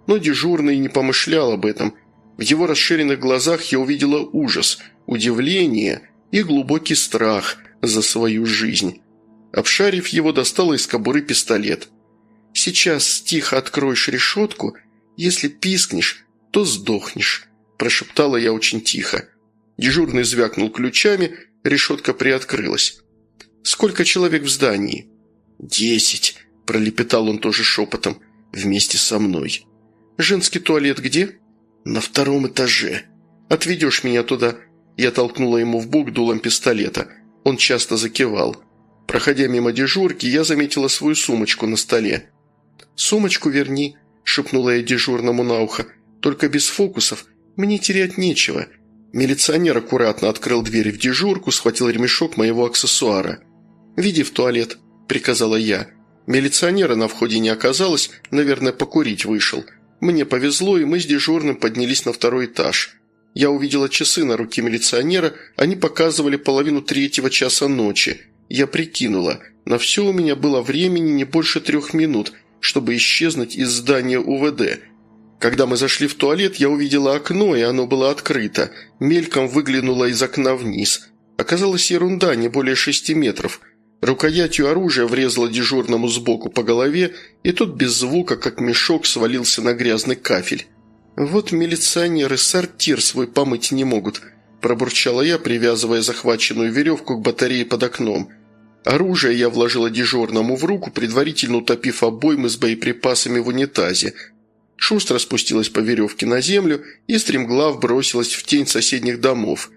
Но дежурный не помышлял об этом. В его расширенных глазах я увидела ужас, удивление и глубокий страх за свою жизнь. Обшарив его, достала из кобуры пистолет. «Сейчас тихо откроешь решетку. Если пискнешь, то сдохнешь», – прошептала я очень тихо. Дежурный звякнул ключами, решетка приоткрылась. «Сколько человек в здании?» «Десять», – пролепетал он тоже шепотом, – «вместе со мной». «Женский туалет где?» «На втором этаже». «Отведешь меня туда?» Я толкнула ему в бок дулом пистолета. Он часто закивал. Проходя мимо дежурки, я заметила свою сумочку на столе. «Сумочку верни», – шепнула я дежурному на ухо. «Только без фокусов. Мне терять нечего». Милиционер аккуратно открыл дверь в дежурку, схватил ремешок моего аксессуара. «Веди в туалет», – приказала я. Милиционера на входе не оказалось, наверное, покурить вышел. Мне повезло, и мы с дежурным поднялись на второй этаж. Я увидела часы на руке милиционера, они показывали половину третьего часа ночи. Я прикинула, на все у меня было времени не больше трех минут, чтобы исчезнуть из здания УВД. Когда мы зашли в туалет, я увидела окно, и оно было открыто. Мельком выглянула из окна вниз. Оказалось ерунда, не более шести метров. Рукоятью оружия врезала дежурному сбоку по голове, и тот без звука, как мешок, свалился на грязный кафель. «Вот милиционеры сортир свой помыть не могут», – пробурчала я, привязывая захваченную веревку к батарее под окном. Оружие я вложила дежурному в руку, предварительно утопив обоймы с боеприпасами в унитазе. Шустро спустилась по веревке на землю и стремглав бросилась в тень соседних домов.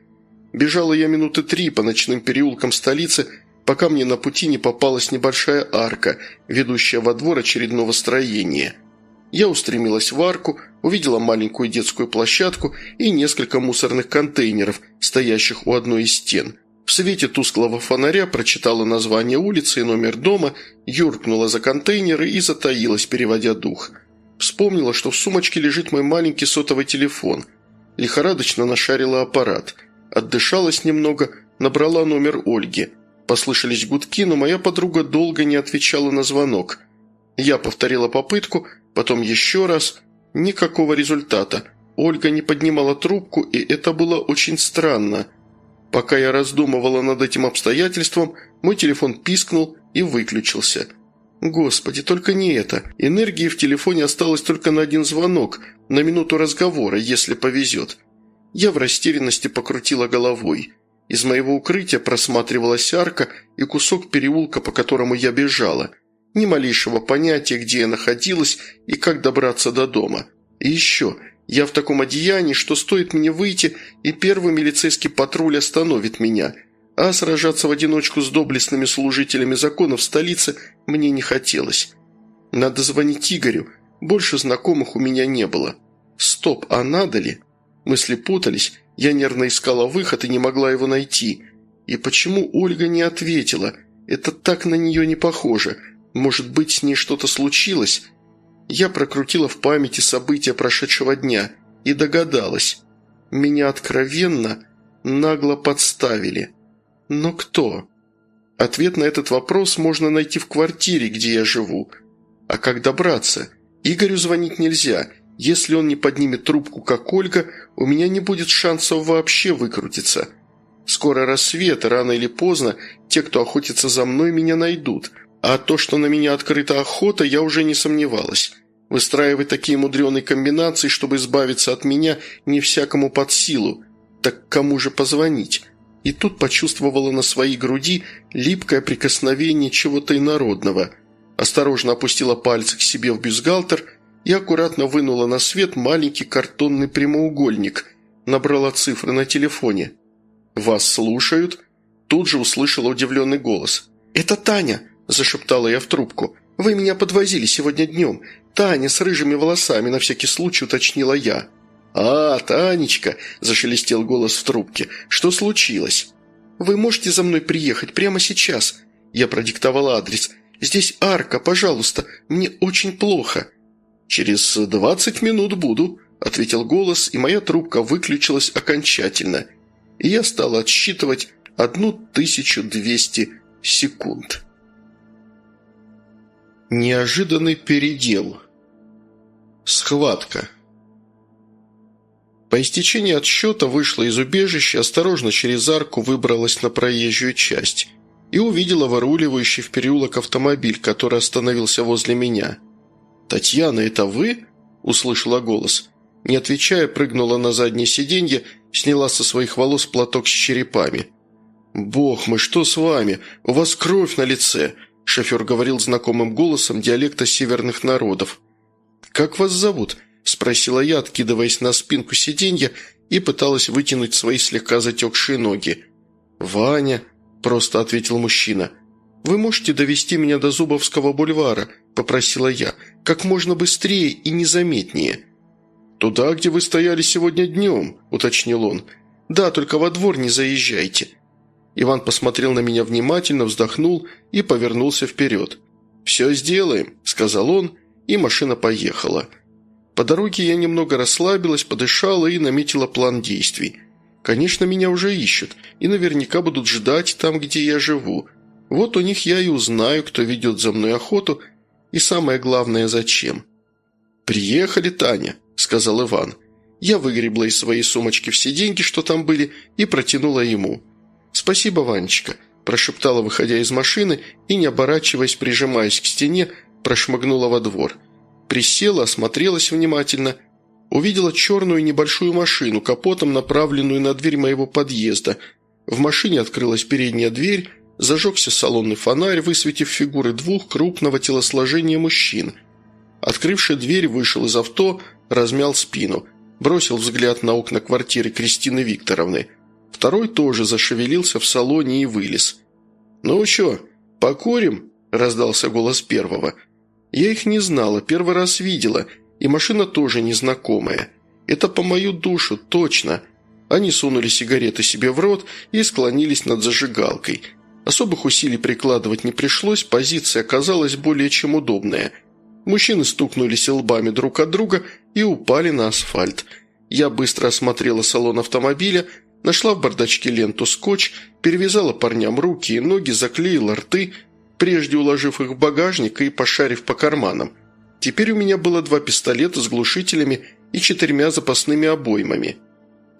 Бежала я минуты три по ночным переулкам столицы, пока мне на пути не попалась небольшая арка, ведущая во двор очередного строения. Я устремилась в арку, увидела маленькую детскую площадку и несколько мусорных контейнеров, стоящих у одной из стен – в свете тусклого фонаря прочитала название улицы и номер дома, юркнула за контейнеры и затаилась, переводя дух. Вспомнила, что в сумочке лежит мой маленький сотовый телефон. Лихорадочно нашарила аппарат. Отдышалась немного, набрала номер Ольги. Послышались гудки, но моя подруга долго не отвечала на звонок. Я повторила попытку, потом еще раз. Никакого результата. Ольга не поднимала трубку, и это было очень странно – Пока я раздумывала над этим обстоятельством, мой телефон пискнул и выключился. Господи, только не это. Энергии в телефоне осталось только на один звонок, на минуту разговора, если повезет. Я в растерянности покрутила головой. Из моего укрытия просматривалась арка и кусок переулка, по которому я бежала. Ни малейшего понятия, где я находилась и как добраться до дома. И еще, я в таком одеянии, что стоит мне выйти, и первый милицейский патруль остановит меня. А сражаться в одиночку с доблестными служителями закона в столице мне не хотелось. Надо звонить Игорю. Больше знакомых у меня не было. Стоп, а надо ли? Мысли путались. Я нервно искала выход и не могла его найти. И почему Ольга не ответила? Это так на нее не похоже. Может быть, с ней что-то случилось? Я прокрутила в памяти события прошедшего дня и догадалась. Меня откровенно, нагло подставили. Но кто? Ответ на этот вопрос можно найти в квартире, где я живу. А как добраться? Игорю звонить нельзя. Если он не поднимет трубку, как Ольга, у меня не будет шансов вообще выкрутиться. Скоро рассвет, рано или поздно те, кто охотится за мной, меня найдут. А то, что на меня открыта охота, я уже не сомневалась. Выстраивать такие мудреные комбинации, чтобы избавиться от меня, не всякому под силу. Так кому же позвонить? И тут почувствовала на своей груди липкое прикосновение чего-то инородного. Осторожно опустила пальцы к себе в бюстгальтер и аккуратно вынула на свет маленький картонный прямоугольник. Набрала цифры на телефоне. «Вас слушают?» Тут же услышала удивленный голос. «Это Таня!» – зашептала я в трубку. «Вы меня подвозили сегодня днем. Таня с рыжими волосами, на всякий случай уточнила я». «А, Танечка!» – зашелестел голос в трубке. «Что случилось?» «Вы можете за мной приехать прямо сейчас?» Я продиктовала адрес. «Здесь арка, пожалуйста, мне очень плохо». «Через двадцать минут буду», – ответил голос, и моя трубка выключилась окончательно. И я стал отсчитывать одну тысячу двести секунд. Неожиданный передел. Схватка. По истечении отсчета вышла из убежища, осторожно через арку выбралась на проезжую часть и увидела выруливающий в переулок автомобиль, который остановился возле меня. «Татьяна, это вы?» – услышала голос. Не отвечая, прыгнула на заднее сиденье, сняла со своих волос платок с черепами. «Бог мой, что с вами? У вас кровь на лице!» Шофер говорил знакомым голосом диалекта северных народов. «Как вас зовут?» – спросила я, откидываясь на спинку сиденья и пыталась вытянуть свои слегка затекшие ноги. «Ваня», – просто ответил мужчина. «Вы можете довести меня до Зубовского бульвара?» – попросила я. «Как можно быстрее и незаметнее». «Туда, где вы стояли сегодня днем», – уточнил он. «Да, только во двор не заезжайте». Иван посмотрел на меня внимательно, вздохнул и повернулся вперед. «Все сделаем», – сказал он, и машина поехала. По дороге я немного расслабилась, подышала и наметила план действий. Конечно, меня уже ищут, и наверняка будут ждать там, где я живу. Вот у них я и узнаю, кто ведет за мной охоту, и самое главное, зачем. «Приехали, Таня», – сказал Иван. Я выгребла из своей сумочки все деньги, что там были, и протянула ему – «Спасибо, Ванечка», – прошептала, выходя из машины и, не оборачиваясь, прижимаясь к стене, прошмыгнула во двор. Присела, осмотрелась внимательно. Увидела черную небольшую машину, капотом направленную на дверь моего подъезда. В машине открылась передняя дверь, зажегся салонный фонарь, высветив фигуры двух крупного телосложения мужчин. Открывший дверь вышел из авто, размял спину, бросил взгляд на окна квартиры Кристины Викторовны – Второй тоже зашевелился в салоне и вылез. «Ну что, покурим?» – раздался голос первого. «Я их не знала, первый раз видела, и машина тоже незнакомая. Это по мою душу, точно». Они сунули сигареты себе в рот и склонились над зажигалкой. Особых усилий прикладывать не пришлось, позиция оказалась более чем удобная. Мужчины стукнулись лбами друг от друга и упали на асфальт. Я быстро осмотрела салон автомобиля – Нашла в бардачке ленту скотч, перевязала парням руки и ноги, заклеила рты, прежде уложив их в багажник и пошарив по карманам. Теперь у меня было два пистолета с глушителями и четырьмя запасными обоймами.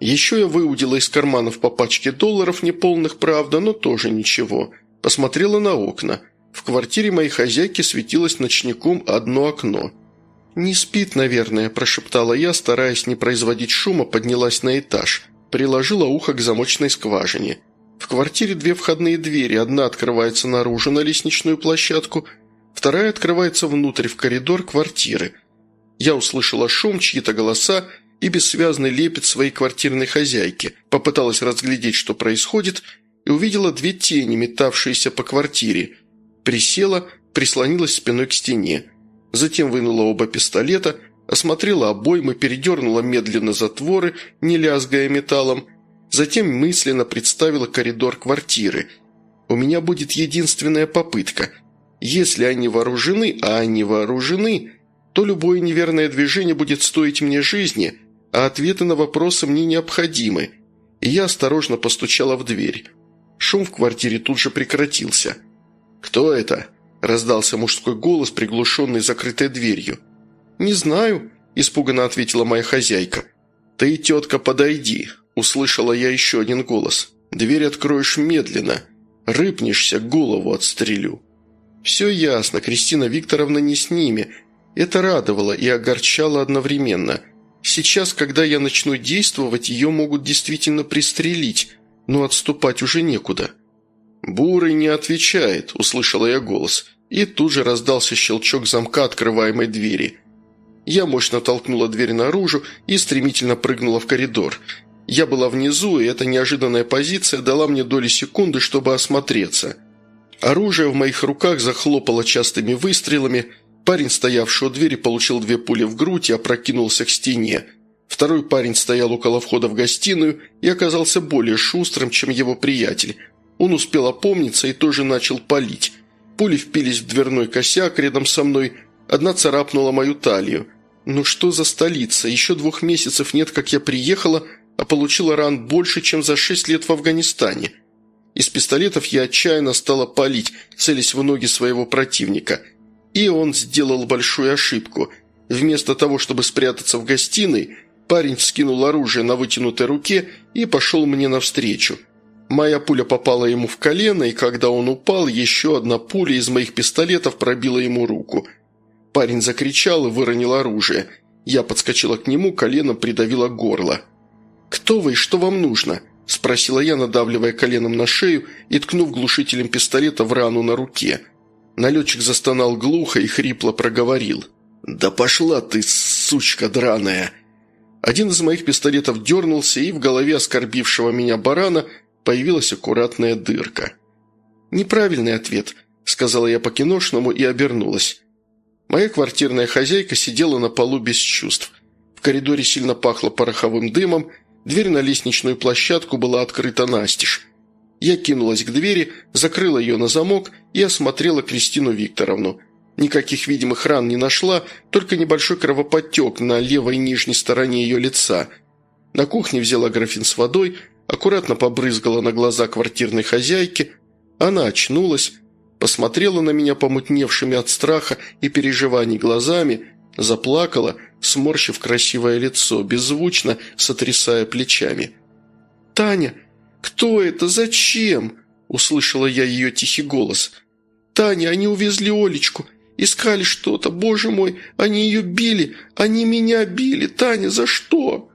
Еще я выудила из карманов по пачке долларов, неполных, правда, но тоже ничего. Посмотрела на окна. В квартире моей хозяйки светилось ночником одно окно. «Не спит, наверное», – прошептала я, стараясь не производить шума, поднялась на этаж – приложила ухо к замочной скважине. В квартире две входные двери, одна открывается наружу на лестничную площадку, вторая открывается внутрь в коридор квартиры. Я услышала шум, чьи-то голоса и бессвязный лепет своей квартирной хозяйки, попыталась разглядеть, что происходит, и увидела две тени, метавшиеся по квартире. Присела, прислонилась спиной к стене. Затем вынула оба пистолета – осмотрела обоймы, передернула медленно затворы, не лязгая металлом, затем мысленно представила коридор квартиры. «У меня будет единственная попытка. Если они вооружены, а они вооружены, то любое неверное движение будет стоить мне жизни, а ответы на вопросы мне необходимы». И я осторожно постучала в дверь. Шум в квартире тут же прекратился. «Кто это?» – раздался мужской голос, приглушенный закрытой дверью. «Не знаю», – испуганно ответила моя хозяйка. «Ты, тетка, подойди», – услышала я еще один голос. «Дверь откроешь медленно. Рыпнешься, голову отстрелю». Все ясно, Кристина Викторовна не с ними. Это радовало и огорчало одновременно. Сейчас, когда я начну действовать, ее могут действительно пристрелить, но отступать уже некуда. «Бурый не отвечает», – услышала я голос. И тут же раздался щелчок замка открываемой двери. Я мощно толкнула дверь наружу и стремительно прыгнула в коридор. Я была внизу, и эта неожиданная позиция дала мне доли секунды, чтобы осмотреться – Оружие в моих руках захлопало частыми выстрелами. Парень, стоявший у двери, получил две пули в грудь и опрокинулся к стене. Второй парень стоял около входа в гостиную и оказался более шустрым, чем его приятель. Он успел опомниться и тоже начал палить. Пули впились в дверной косяк рядом со мной, одна царапнула мою талию. Ну что за столица? Еще двух месяцев нет, как я приехала, а получила ран больше, чем за шесть лет в Афганистане. Из пистолетов я отчаянно стала палить, целясь в ноги своего противника. И он сделал большую ошибку. Вместо того, чтобы спрятаться в гостиной, парень вскинул оружие на вытянутой руке и пошел мне навстречу. Моя пуля попала ему в колено, и когда он упал, еще одна пуля из моих пистолетов пробила ему руку. Парень закричал и выронил оружие. Я подскочила к нему, коленом придавила горло. «Кто вы и что вам нужно?» – спросила я, надавливая коленом на шею и ткнув глушителем пистолета в рану на руке. Налетчик застонал глухо и хрипло проговорил. «Да пошла ты, сучка драная!» Один из моих пистолетов дернулся, и в голове оскорбившего меня барана появилась аккуратная дырка. «Неправильный ответ», – сказала я по-киношному и обернулась. Моя квартирная хозяйка сидела на полу без чувств. В коридоре сильно пахло пороховым дымом – Дверь на лестничную площадку была открыта настежь. Я кинулась к двери, закрыла ее на замок и осмотрела Кристину Викторовну. Никаких видимых ран не нашла, только небольшой кровоподтек на левой нижней стороне ее лица. На кухне взяла графин с водой, аккуратно побрызгала на глаза квартирной хозяйки. Она очнулась, посмотрела на меня помутневшими от страха и переживаний глазами, заплакала – сморщив красивое лицо, беззвучно сотрясая плечами. «Таня, кто это? Зачем?» – услышала я ее тихий голос. «Таня, они увезли Олечку, искали что-то, боже мой, они ее били, они меня били, Таня, за что?»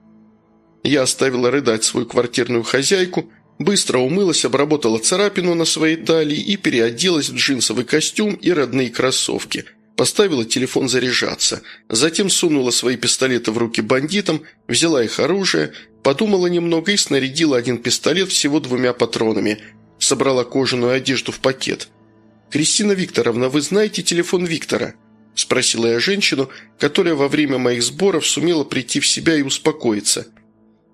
Я оставила рыдать свою квартирную хозяйку, быстро умылась, обработала царапину на своей талии и переоделась в джинсовый костюм и родные кроссовки – Поставила телефон заряжаться. Затем сунула свои пистолеты в руки бандитам, взяла их оружие, подумала немного и снарядила один пистолет всего двумя патронами. Собрала кожаную одежду в пакет. «Кристина Викторовна, вы знаете телефон Виктора?» – спросила я женщину, которая во время моих сборов сумела прийти в себя и успокоиться.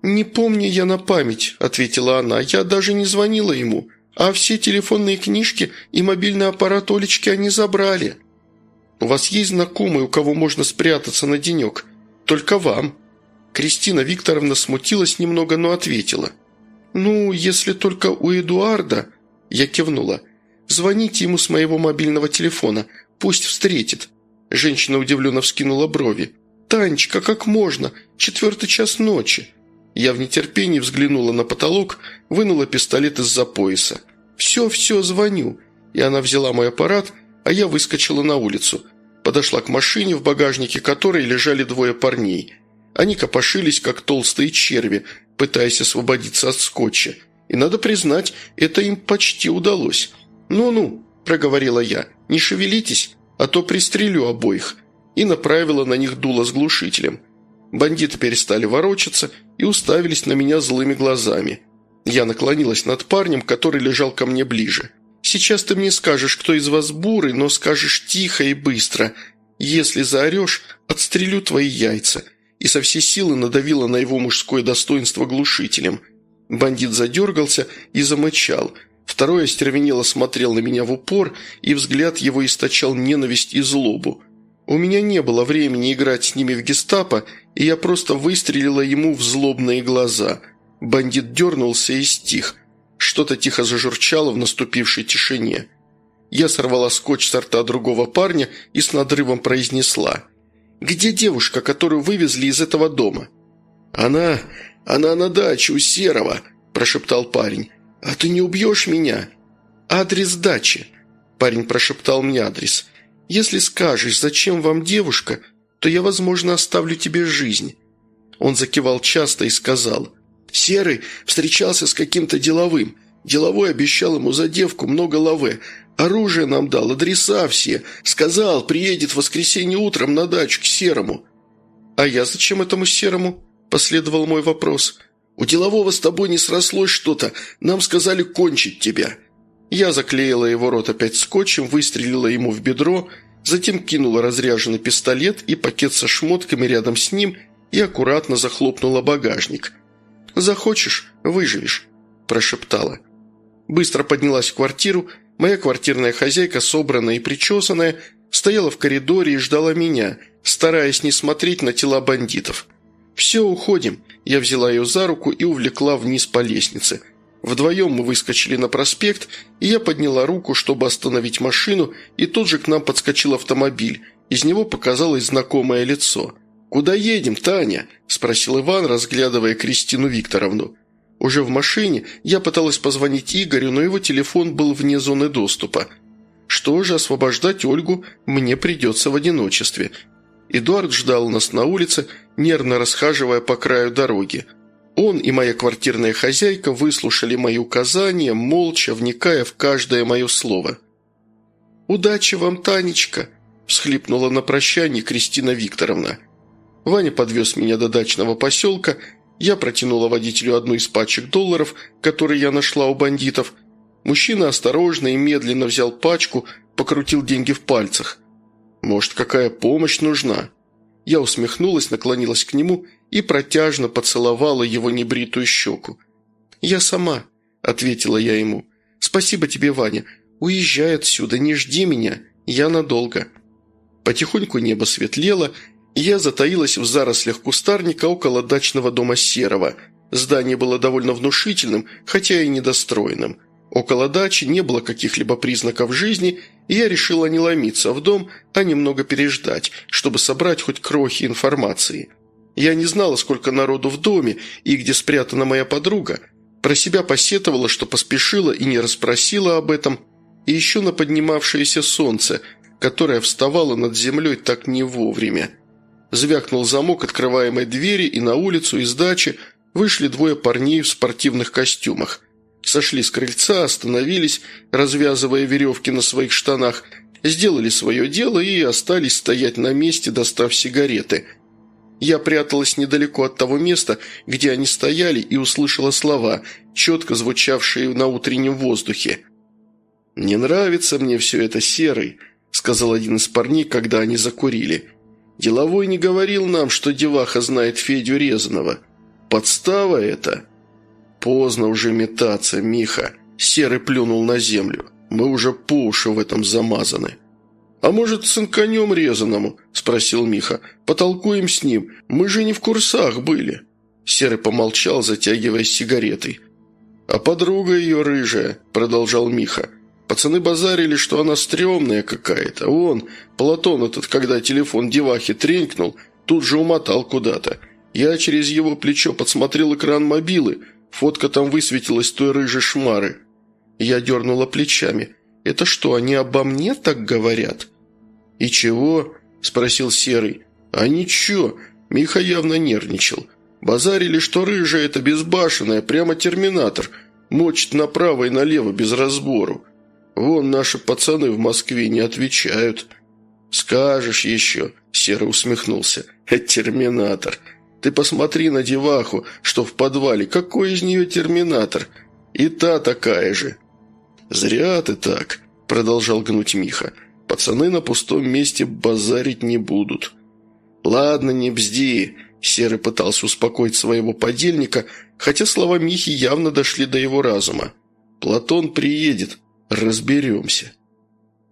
«Не помню я на память», – ответила она. «Я даже не звонила ему. А все телефонные книжки и мобильный аппарат Олечки они забрали». У вас есть знакомый, у кого можно спрятаться на денек? Только вам». Кристина Викторовна смутилась немного, но ответила. «Ну, если только у Эдуарда...» Я кивнула. «Звоните ему с моего мобильного телефона. Пусть встретит». Женщина удивленно вскинула брови. «Танечка, как можно? Четвертый час ночи». Я в нетерпении взглянула на потолок, вынула пистолет из-за пояса. «Все, все, звоню». И она взяла мой аппарат а я выскочила на улицу. Подошла к машине, в багажнике которой лежали двое парней. Они копошились, как толстые черви, пытаясь освободиться от скотча. И надо признать, это им почти удалось. «Ну-ну», – проговорила я, – «не шевелитесь, а то пристрелю обоих». И направила на них дуло с глушителем. Бандиты перестали ворочаться и уставились на меня злыми глазами. Я наклонилась над парнем, который лежал ко мне ближе. Сейчас ты мне скажешь, кто из вас бурый, но скажешь тихо и быстро. Если заорешь, отстрелю твои яйца». И со всей силы надавила на его мужское достоинство глушителем. Бандит задергался и замычал. Второй остервенело смотрел на меня в упор, и взгляд его источал ненависть и злобу. У меня не было времени играть с ними в гестапо, и я просто выстрелила ему в злобные глаза. Бандит дернулся и стих – что-то тихо зажурчало в наступившей тишине. Я сорвала скотч с рта другого парня и с надрывом произнесла Где девушка, которую вывезли из этого дома?» «Она... она на даче у Серого», – прошептал парень. «А ты не убьешь меня?» «Адрес дачи», – парень прошептал мне адрес. «Если скажешь, зачем вам девушка, то я, возможно, оставлю тебе жизнь». Он закивал часто и сказал. «Серый встречался с каким-то деловым. Деловой обещал ему за девку много лаве. Оружие нам дал, адреса все. Сказал, приедет в воскресенье утром на дачу к Серому». «А я зачем этому Серому?» – последовал мой вопрос. «У делового с тобой не срослось что-то. Нам сказали кончить тебя». Я заклеила его рот опять скотчем, выстрелила ему в бедро, затем кинула разряженный пистолет и пакет со шмотками рядом с ним и аккуратно захлопнула багажник. «Захочешь – выживешь», – прошептала. Быстро поднялась в квартиру, моя квартирная хозяйка, собранная и причесанная, стояла в коридоре и ждала меня, стараясь не смотреть на тела бандитов. «Все, уходим», – я взяла ее за руку и увлекла вниз по лестнице – Вдвоем мы выскочили на проспект, и я подняла руку, чтобы остановить машину, и тут же к нам подскочил автомобиль. Из него показалось знакомое лицо. «Куда едем, Таня?» – спросил Иван, разглядывая Кристину Викторовну. Уже в машине я пыталась позвонить Игорю, но его телефон был вне зоны доступа. Что же, освобождать Ольгу мне придется в одиночестве. Эдуард ждал нас на улице, нервно расхаживая по краю дороги. Он и моя квартирная хозяйка выслушали мои указания, молча вникая в каждое мое слово. «Удачи вам, Танечка!» – всхлипнула на прощание Кристина Викторовна. Ваня подвез меня до дачного поселка, я протянула водителю одну из пачек долларов, которые я нашла у бандитов. Мужчина осторожно и медленно взял пачку, покрутил деньги в пальцах. «Может, какая помощь нужна?» Я усмехнулась, наклонилась к нему и протяжно поцеловала его небритую щеку. «Я сама», – ответила я ему. «Спасибо тебе, Ваня. Уезжай отсюда, не жди меня. Я надолго». Потихоньку небо светлело, и я затаилась в зарослях кустарника около дачного дома Серого. Здание было довольно внушительным, хотя и недостроенным. Около дачи не было каких-либо признаков жизни, и я решила не ломиться в дом, а немного переждать, чтобы собрать хоть крохи информации. Я не знала, сколько народу в доме и где спрятана моя подруга. Про себя посетовала, что поспешила и не расспросила об этом, и еще на поднимавшееся солнце, которое вставало над землей так не вовремя. Звякнул замок открываемой двери, и на улицу из дачи вышли двое парней в спортивных костюмах – сошли с крыльца, остановились, развязывая веревки на своих штанах, сделали свое дело и остались стоять на месте, достав сигареты. Я пряталась недалеко от того места, где они стояли, и услышала слова, четко звучавшие на утреннем воздухе. «Не нравится мне все это, Серый», — сказал один из парней, когда они закурили. «Деловой не говорил нам, что деваха знает Федю Резанова. Подстава это?» «Поздно уже метаться, Миха!» Серый плюнул на землю. «Мы уже по уши в этом замазаны». «А может, с инконем резаному?» – спросил Миха. «Потолкуем с ним. Мы же не в курсах были». Серый помолчал, затягиваясь сигаретой. «А подруга ее рыжая», – продолжал Миха. «Пацаны базарили, что она стрёмная какая-то. Вон, Платон этот, когда телефон девахи тренькнул, тут же умотал куда-то. Я через его плечо подсмотрел экран мобилы – Фотка там высветилась той рыжей шмары. Я дернула плечами. «Это что, они обо мне так говорят?» «И чего?» – спросил Серый. «А ничего». Миха явно нервничал. «Базарили, что рыжая – это безбашенная, прямо терминатор. Мочит направо и налево без разбору. Вон наши пацаны в Москве не отвечают». «Скажешь еще», – Серый усмехнулся. «Терминатор. Ты посмотри на деваху, что в подвале. Какой из нее терминатор? И та такая же». «Зря ты так», – продолжал гнуть Миха. «Пацаны на пустом месте базарить не будут». «Ладно, не бзди», – Серый пытался успокоить своего подельника, хотя слова Михи явно дошли до его разума. «Платон приедет. Разберемся».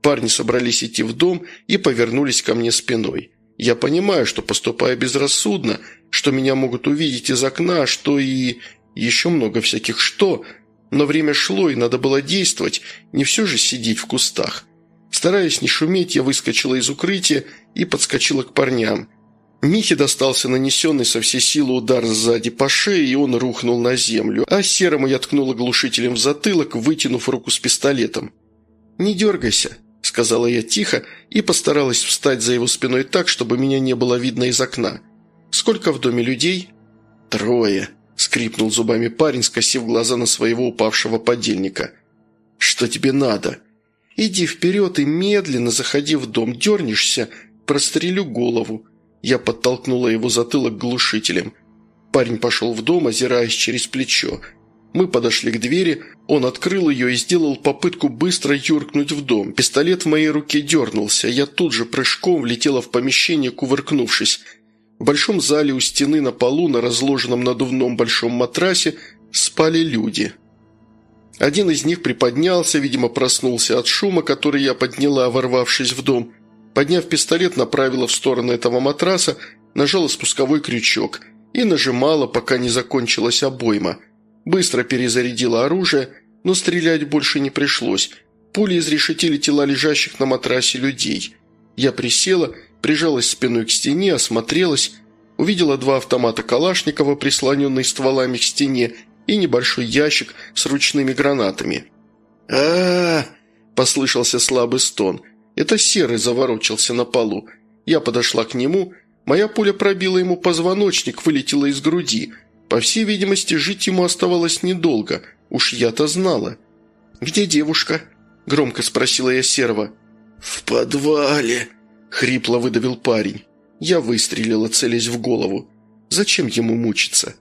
Парни собрались идти в дом и повернулись ко мне спиной. Я понимаю, что поступаю безрассудно, что меня могут увидеть из окна, что и... еще много всяких «что», но время шло, и надо было действовать, не все же сидеть в кустах. Стараясь не шуметь, я выскочила из укрытия и подскочила к парням. Михе достался нанесенный со всей силы удар сзади по шее, и он рухнул на землю, а Серому я ткнула глушителем в затылок, вытянув руку с пистолетом. «Не дергайся», – сказала я тихо и постаралась встать за его спиной так, чтобы меня не было видно из окна. «Сколько в доме людей?» «Трое», – скрипнул зубами парень, скосив глаза на своего упавшего подельника. «Что тебе надо?» «Иди вперед и медленно заходи в дом, дернешься, прострелю голову», я подтолкнула его затылок глушителем. Парень пошел в дом, озираясь через плечо. Мы подошли к двери, он открыл ее и сделал попытку быстро юркнуть в дом. Пистолет в моей руке дернулся, я тут же прыжком влетела в помещение, кувыркнувшись. В большом зале у стены на полу на разложенном надувном большом матрасе спали люди. Один из них приподнялся, видимо, проснулся от шума, который я подняла, ворвавшись в дом – Подняв пистолет, направила в сторону этого матраса, нажала спусковой крючок и нажимала, пока не закончилась обойма. Быстро перезарядила оружие, но стрелять больше не пришлось. Пули изрешетили тела лежащих на матрасе людей. Я присела, прижалась спиной к стене, осмотрелась, увидела два автомата Калашникова, прислоненные стволами к стене, и небольшой ящик с ручными гранатами. а, послышался слабый стон – это Серый заворочился на полу. Я подошла к нему. Моя пуля пробила ему позвоночник, вылетела из груди. По всей видимости, жить ему оставалось недолго. Уж я-то знала. «Где девушка?» – громко спросила я Серого. «В подвале», – хрипло выдавил парень. Я выстрелила, целясь в голову. Зачем ему мучиться?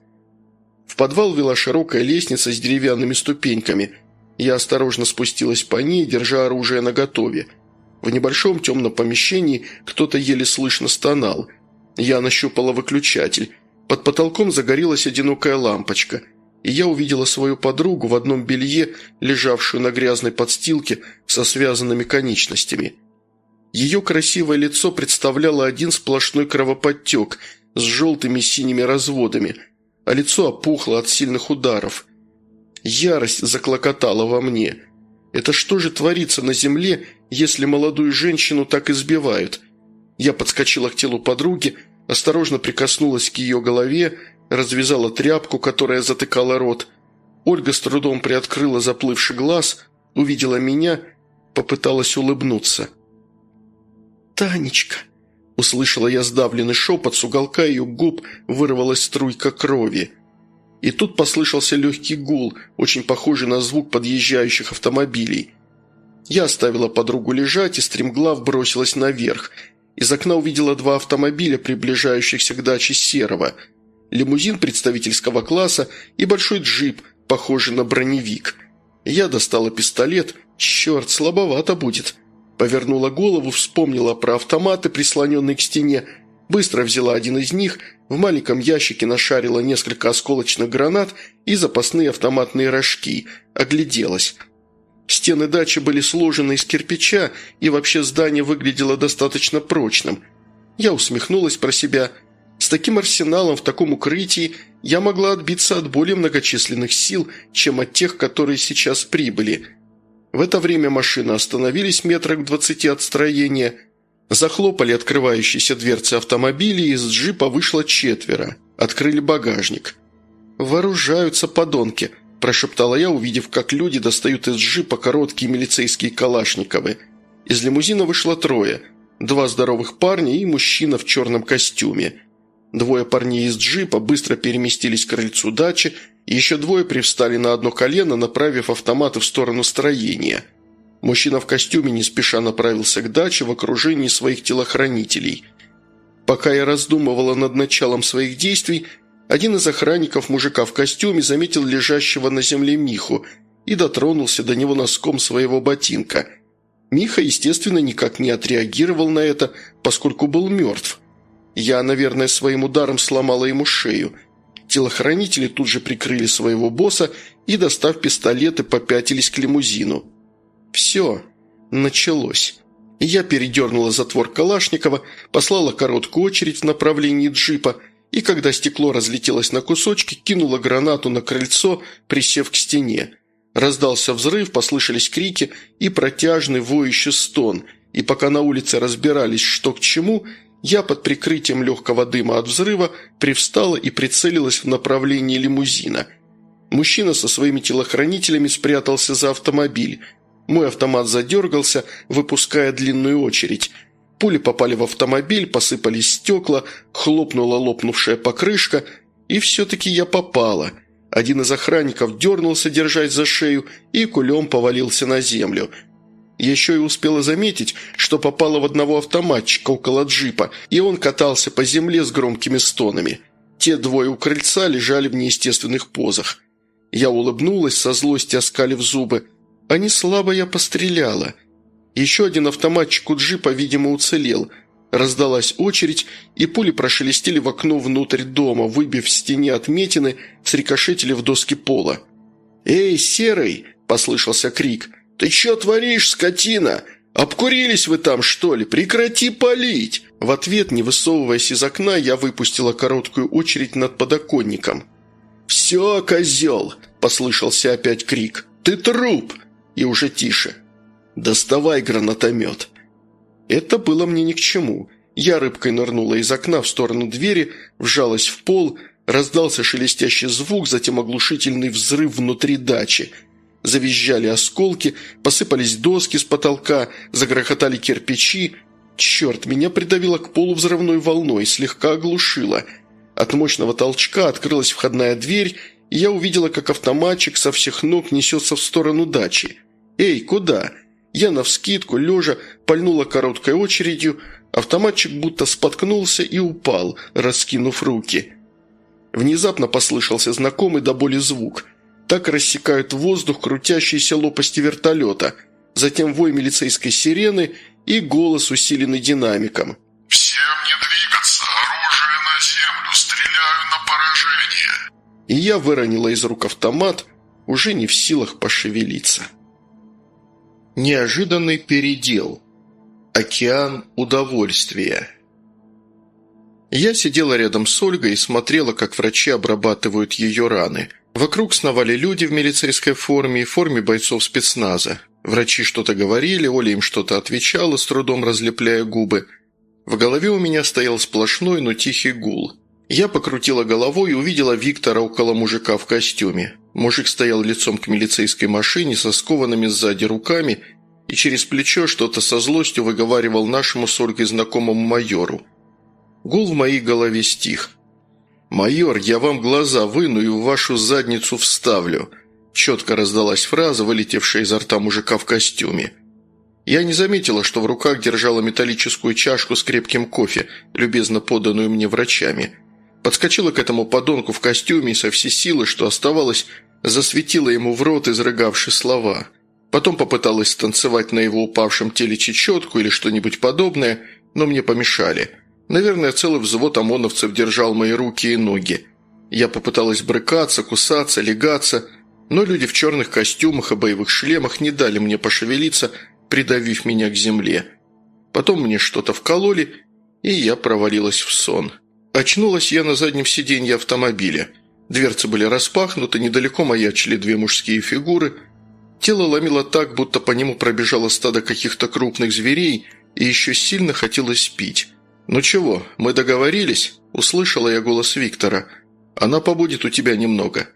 В подвал вела широкая лестница с деревянными ступеньками. Я осторожно спустилась по ней, держа оружие наготове – в небольшом темном помещении кто-то еле слышно стонал. Я нащупала выключатель. Под потолком загорелась одинокая лампочка, и я увидела свою подругу в одном белье, лежавшую на грязной подстилке со связанными конечностями. Ее красивое лицо представляло один сплошной кровоподтек с желтыми синими разводами, а лицо опухло от сильных ударов. Ярость заклокотала во мне – это что же творится на земле, если молодую женщину так избивают? Я подскочила к телу подруги, осторожно прикоснулась к ее голове, развязала тряпку, которая затыкала рот. Ольга с трудом приоткрыла заплывший глаз, увидела меня, попыталась улыбнуться. «Танечка!» – услышала я сдавленный шепот, с уголка ее губ вырвалась струйка крови – и тут послышался легкий гул, очень похожий на звук подъезжающих автомобилей. Я оставила подругу лежать и стремглав бросилась наверх. Из окна увидела два автомобиля, приближающихся к даче Серого. Лимузин представительского класса и большой джип, похожий на броневик. Я достала пистолет. Черт, слабовато будет. Повернула голову, вспомнила про автоматы, прислоненные к стене, Быстро взяла один из них, в маленьком ящике нашарила несколько осколочных гранат и запасные автоматные рожки, огляделась. Стены дачи были сложены из кирпича, и вообще здание выглядело достаточно прочным. Я усмехнулась про себя. С таким арсеналом в таком укрытии я могла отбиться от более многочисленных сил, чем от тех, которые сейчас прибыли. В это время машины остановились метрах в двадцати от строения – Захлопали открывающиеся дверцы автомобиля, и из джипа вышло четверо. Открыли багажник. «Вооружаются подонки», – прошептала я, увидев, как люди достают из джипа короткие милицейские калашниковы. Из лимузина вышло трое. Два здоровых парня и мужчина в черном костюме. Двое парней из джипа быстро переместились к крыльцу дачи, еще двое привстали на одно колено, направив автоматы в сторону строения – Мужчина в костюме не спеша направился к даче в окружении своих телохранителей. Пока я раздумывала над началом своих действий, один из охранников мужика в костюме заметил лежащего на земле Миху и дотронулся до него носком своего ботинка. Миха, естественно, никак не отреагировал на это, поскольку был мертв. Я, наверное, своим ударом сломала ему шею. Телохранители тут же прикрыли своего босса и, достав пистолеты, попятились к лимузину. Все. Началось. Я передернула затвор Калашникова, послала короткую очередь в направлении джипа и, когда стекло разлетелось на кусочки, кинула гранату на крыльцо, присев к стене. Раздался взрыв, послышались крики и протяжный воющий стон, и пока на улице разбирались, что к чему, Я под прикрытием легкого дыма от взрыва привстала и прицелилась в направлении лимузина. Мужчина со своими телохранителями спрятался за автомобиль. Мой автомат задергался, выпуская длинную очередь. Пули попали в автомобиль, посыпались стекла, хлопнула лопнувшая покрышка, и все-таки я попала. Один из охранников дернулся, держась за шею, и кулем повалился на землю – еще и успела заметить, что попала в одного автоматчика около джипа, и он катался по земле с громкими стонами. Те двое у крыльца лежали в неестественных позах. Я улыбнулась, со злости оскалив зубы. Не слабо я постреляла. Еще один автоматчик у джипа, видимо, уцелел. Раздалась очередь, и пули прошелестели в окно внутрь дома, выбив в стене отметины, срикошетили в доски пола. «Эй, серый!» – послышался крик – «Ты что творишь, скотина? Обкурились вы там, что ли? Прекрати палить!» В ответ, не высовываясь из окна, я выпустила короткую очередь над подоконником. «Все, козел!» – послышался опять крик. «Ты труп!» И уже тише. «Доставай гранатомет!» Это было мне ни к чему. Я рыбкой нырнула из окна в сторону двери, вжалась в пол, раздался шелестящий звук, затем оглушительный взрыв внутри дачи – Завизжали осколки, посыпались доски с потолка, загрохотали кирпичи. Черт, меня придавило к полу взрывной волной, слегка оглушило. От мощного толчка открылась входная дверь, и я увидела, как автоматчик со всех ног несется в сторону дачи. «Эй, куда?» Я навскидку, лежа, пальнула короткой очередью, автоматчик будто споткнулся и упал, раскинув руки. Внезапно послышался знакомый до боли звук. Так рассекают воздух крутящиеся лопасти вертолета, затем вой милицейской сирены и голос, усиленный динамиком. «Всем не двигаться! Оружие на землю! Стреляю на поражение!» И я выронила из рук автомат, уже не в силах пошевелиться. Неожиданный передел. Океан удовольствия. Я сидела рядом с Ольгой и смотрела, как врачи обрабатывают ее раны – Вокруг сновали люди в милицейской форме и форме бойцов спецназа. Врачи что-то говорили, Оля им что-то отвечала, с трудом разлепляя губы. В голове у меня стоял сплошной, но тихий гул. Я покрутила головой и увидела Виктора около мужика в костюме. Мужик стоял лицом к милицейской машине со скованными сзади руками и через плечо что-то со злостью выговаривал нашему с Ольгой знакомому майору. Гул в моей голове стих – «Майор, я вам глаза выну и в вашу задницу вставлю», четко раздалась фраза, вылетевшая изо рта мужика в костюме. Я не заметила, что в руках держала металлическую чашку с крепким кофе, любезно поданную мне врачами. Подскочила к этому подонку в костюме и со всей силы, что оставалось, засветила ему в рот, изрыгавши слова. Потом попыталась танцевать на его упавшем теле чечетку или что-нибудь подобное, но мне помешали – Наверное, целый взвод ОМОНовцев держал мои руки и ноги. Я попыталась брыкаться, кусаться, легаться, но люди в черных костюмах и боевых шлемах не дали мне пошевелиться, придавив меня к земле. Потом мне что-то вкололи, и я провалилась в сон. Очнулась я на заднем сиденье автомобиля. Дверцы были распахнуты, недалеко маячили две мужские фигуры. Тело ломило так, будто по нему пробежало стадо каких-то крупных зверей, и еще сильно хотелось пить. «Ну чего, мы договорились?» – услышала я голос Виктора. «Она побудет у тебя немного.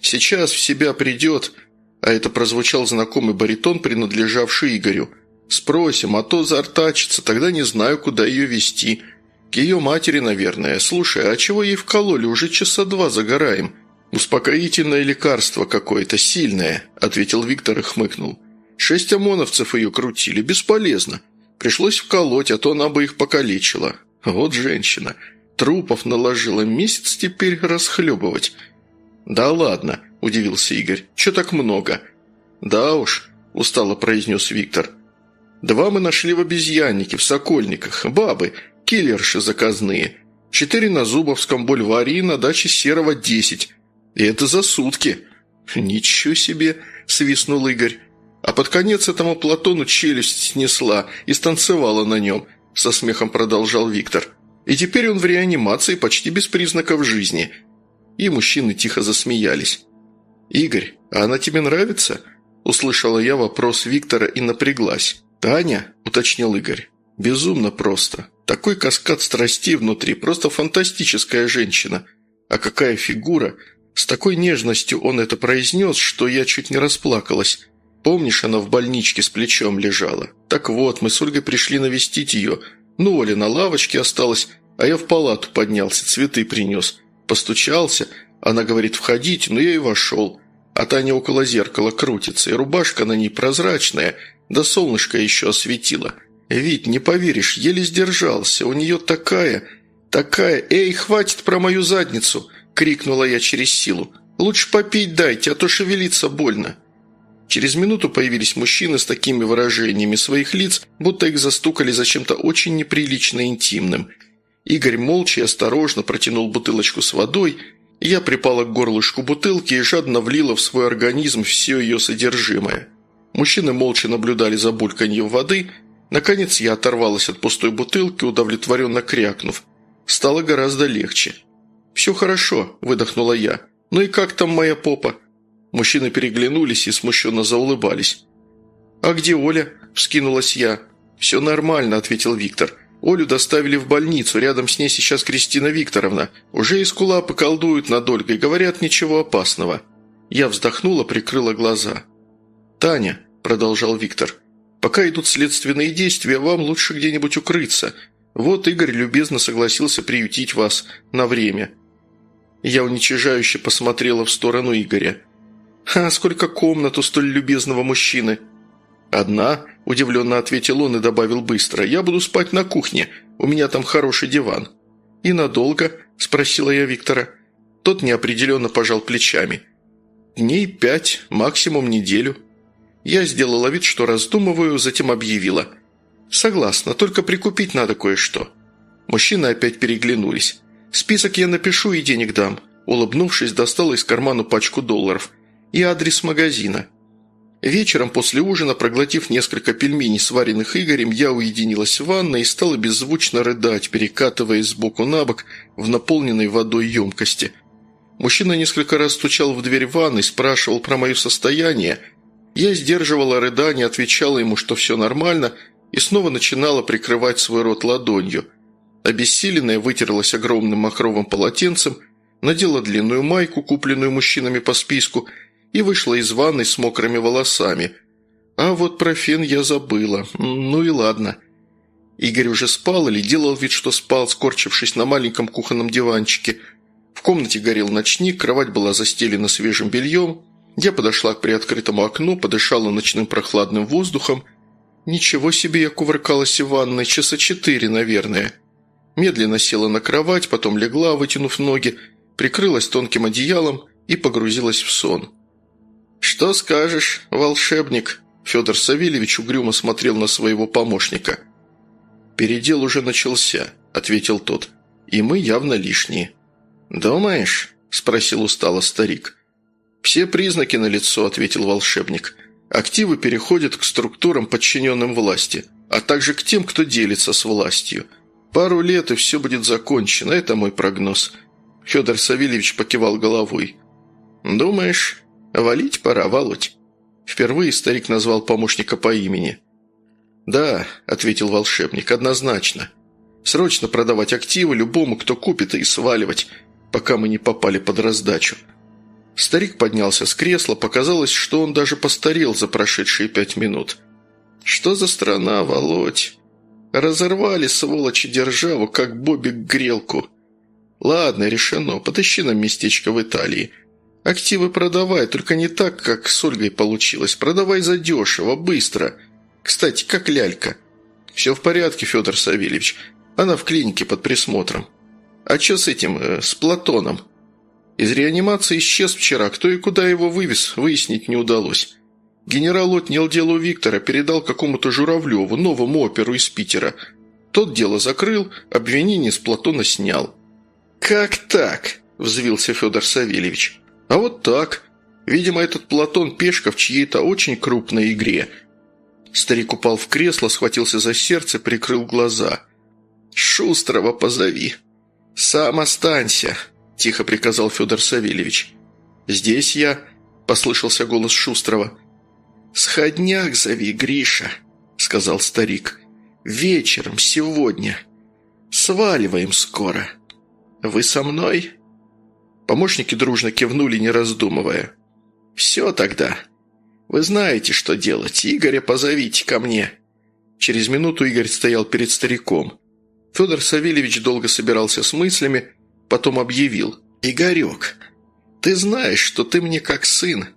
Сейчас в себя придет...» А это прозвучал знакомый баритон, принадлежавший Игорю. «Спросим, а то заортачится, тогда не знаю, куда ее вести. К ее матери, наверное. Слушай, а чего ей вкололи? Уже часа два загораем». «Успокоительное лекарство какое-то, сильное», – ответил Виктор и хмыкнул. «Шесть ОМОНовцев ее крутили. Бесполезно. Пришлось вколоть, а то она бы их покалечила. Вот женщина. Трупов наложила. Месяц теперь расхлебывать. «Да ладно», – удивился Игорь. «Че так много?» «Да уж», – устало произнес Виктор. «Два мы нашли в обезьяннике, в Сокольниках. Бабы, киллерши заказные. Четыре на Зубовском бульваре и на даче Серого десять. И это за сутки». «Ничего себе!» – свистнул Игорь. А под конец этому Платону челюсть снесла и станцевала на нем», – со смехом продолжал Виктор. «И теперь он в реанимации почти без признаков жизни». И мужчины тихо засмеялись. «Игорь, а она тебе нравится?» – услышала я вопрос Виктора и напряглась. «Таня?» – уточнил Игорь. Безумно просто. Такой каскад страстей внутри, просто фантастическая женщина. А какая фигура! С такой нежностью он это произнес, что я чуть не расплакалась. Помнишь, она в больничке с плечом лежала? Так вот, мы с Ольгой пришли навестить ее. Ну, Оля на лавочке осталась, а я в палату поднялся, цветы принес. Постучался, она говорит «входите», но я и вошел. А Таня около зеркала крутится, и рубашка на ней прозрачная, да солнышко еще осветило. Вить, не поверишь, еле сдержался, у нее такая, такая... Эй, хватит про мою задницу!» – крикнула я через силу. «Лучше попить дайте, а то шевелиться больно». Через минуту появились мужчины с такими выражениями своих лиц, будто их застукали за чем-то очень неприлично интимным. Игорь молча и осторожно протянул бутылочку с водой – я припала к горлышку бутылки и жадно влила в свой организм все ее содержимое. Мужчины молча наблюдали за бульканьем воды. Наконец я оторвалась от пустой бутылки, удовлетворенно крякнув. Стало гораздо легче. «Все хорошо», – выдохнула я. «Ну и как там моя попа?» Мужчины переглянулись и смущенно заулыбались. «А где Оля?» – вскинулась я. «Все нормально», – ответил Виктор. Олю доставили в больницу, рядом с ней сейчас Кристина Викторовна. Уже из кулапы колдуют над Ольгой, говорят, ничего опасного». Я вздохнула, прикрыла глаза. «Таня», – продолжал Виктор, – «пока идут следственные действия, вам лучше где-нибудь укрыться. Вот Игорь любезно согласился приютить вас на время». Я уничижающе посмотрела в сторону Игоря. «А сколько комнат у столь любезного мужчины!» «Одна», – удивленно ответил он и добавил быстро. «Я буду спать на кухне. У меня там хороший диван». «И надолго?» – спросила я Виктора. Тот неопределенно пожал плечами. «Дней пять, максимум неделю». Я сделала вид, что раздумываю, затем объявила. «Согласна, только прикупить надо кое-что». Мужчины опять переглянулись. «Список я напишу и денег дам». Улыбнувшись, достала из кармана пачку долларов. «И адрес магазина». Вечером после ужина, проглотив несколько пельменей, сваренных Игорем, я уединилась в ванной и стала беззвучно рыдать, перекатываясь сбоку на бок в наполненной водой емкости. Мужчина несколько раз стучал в дверь ванной, спрашивал про мое состояние. Я сдерживала рыдание, отвечала ему, что все нормально, и снова начинала прикрывать свой рот ладонью. Обессиленная вытерлась огромным махровым полотенцем, надела длинную майку, купленную мужчинами по списку – и вышла из ванной с мокрыми волосами. А вот про фен я забыла. Ну и ладно. Игорь уже спал или делал вид, что спал, скорчившись на маленьком кухонном диванчике. В комнате горел ночник, кровать была застелена свежим бельем. Я подошла к приоткрытому окну, подышала ночным прохладным воздухом. Ничего себе я кувыркалась в ванной, часа четыре, наверное. Медленно села на кровать, потом легла, вытянув ноги, прикрылась тонким одеялом и погрузилась в сон. «Что скажешь, волшебник?» Федор Савельевич угрюмо смотрел на своего помощника. «Передел уже начался», – ответил тот. «И мы явно лишние». «Думаешь?» – спросил устало старик. «Все признаки налицо», – ответил волшебник. «Активы переходят к структурам, подчиненным власти, а также к тем, кто делится с властью. Пару лет, и все будет закончено, это мой прогноз». Федор Савельевич покивал головой. «Думаешь?» «Валить пора, Володь». Впервые старик назвал помощника по имени. «Да», – ответил волшебник, – «однозначно. Срочно продавать активы любому, кто купит, и сваливать, пока мы не попали под раздачу». Старик поднялся с кресла, показалось, что он даже постарел за прошедшие пять минут. «Что за страна, Володь? Разорвали, сволочи, державу, как бобик грелку. Ладно, решено, потащи нам местечко в Италии». Активы продавай, только не так, как с Ольгой получилось. Продавай задешево, быстро. Кстати, как лялька. Все в порядке, Федор Савельевич. Она в клинике под присмотром. А что с этим, э, с Платоном? Из реанимации исчез вчера. Кто и куда его вывез, выяснить не удалось. Генерал отнял дело Виктора, передал какому-то Журавлеву, новому оперу из Питера. Тот дело закрыл, обвинение с Платона снял. «Как так?» – взвился Федор Савельевич. А вот так. Видимо, этот Платон пешка в чьей-то очень крупной игре. Старик упал в кресло, схватился за сердце, прикрыл глаза. «Шустрого позови». «Сам останься», – тихо приказал Федор Савельевич. «Здесь я», – послышался голос Шустрого. «Сходняк зови, Гриша», – сказал старик. Вечером, сегодня. Сваливаем скоро. Вы со мной?» Помощники дружно кивнули, не раздумывая. «Все тогда. Вы знаете, что делать. Игоря позовите ко мне». Через минуту Игорь стоял перед стариком. Федор Савельевич долго собирался с мыслями, потом объявил. «Игорек, ты знаешь, что ты мне как сын.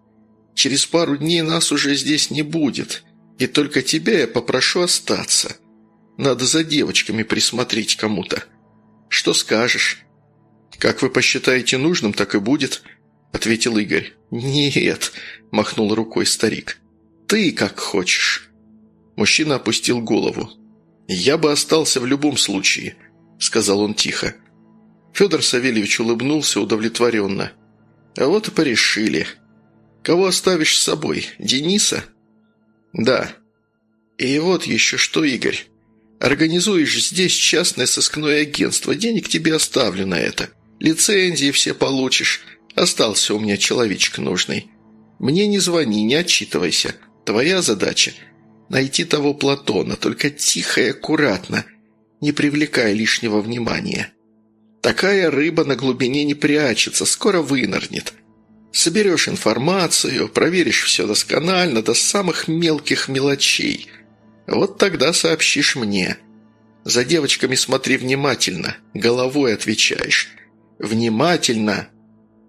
Через пару дней нас уже здесь не будет, и только тебя я попрошу остаться. Надо за девочками присмотреть кому-то. Что скажешь?» «Как вы посчитаете нужным, так и будет», — ответил Игорь. «Нет», — махнул рукой старик. «Ты как хочешь». Мужчина опустил голову. «Я бы остался в любом случае», — сказал он тихо. Федор Савельевич улыбнулся удовлетворенно. «А вот и порешили. Кого оставишь с собой? Дениса?» «Да». «И вот еще что, Игорь. Организуешь здесь частное сыскное агентство, денег тебе оставлю на это. Лицензии все получишь. Остался у меня человечек нужный. Мне не звони, не отчитывайся. Твоя задача – найти того Платона, только тихо и аккуратно, не привлекая лишнего внимания. Такая рыба на глубине не прячется, скоро вынырнет. Соберешь информацию, проверишь все досконально, до самых мелких мелочей. Вот тогда сообщишь мне. За девочками смотри внимательно, головой отвечаешь. Внимательно,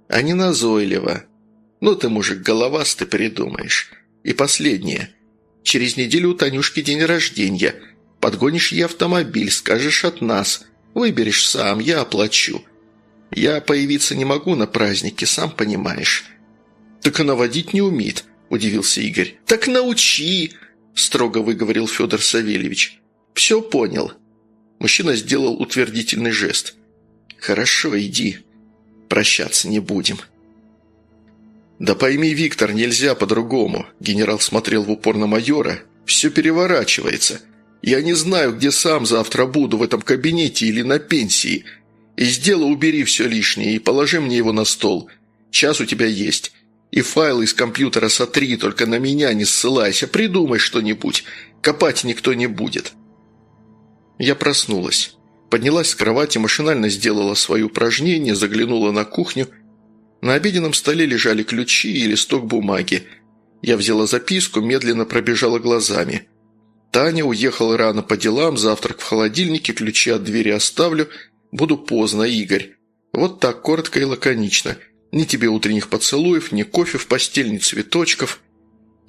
а не назойливо. Ну ты, мужик, головастый, придумаешь. И последнее. Через неделю у Танюшки день рождения. Подгонишь ей автомобиль, скажешь от нас. Выберешь сам, я оплачу. Я появиться не могу на празднике, сам понимаешь». «Так она водить не умеет», – удивился Игорь. «Так научи!» – строго выговорил Федор Савельевич. «Все понял». Мужчина сделал утвердительный жест. «Хорошо, иди. Прощаться не будем». «Да пойми, Виктор, нельзя по-другому», – генерал смотрел в упор на майора. «Все переворачивается. Я не знаю, где сам завтра буду, в этом кабинете или на пенсии. Из дела убери все лишнее и положи мне его на стол. Час у тебя есть. И файлы из компьютера сотри, только на меня не ссылайся. Придумай что-нибудь. Копать никто не будет». Я проснулась. Поднялась с кровати, машинально сделала свои упражнения, заглянула на кухню. На обеденном столе лежали ключи и листок бумаги. Я взяла записку, медленно пробежала глазами. Таня уехала рано по делам, завтрак в холодильнике, ключи от двери оставлю. Буду поздно, Игорь. Вот так, коротко и лаконично. Ни тебе утренних поцелуев, ни кофе в постель, ни цветочков.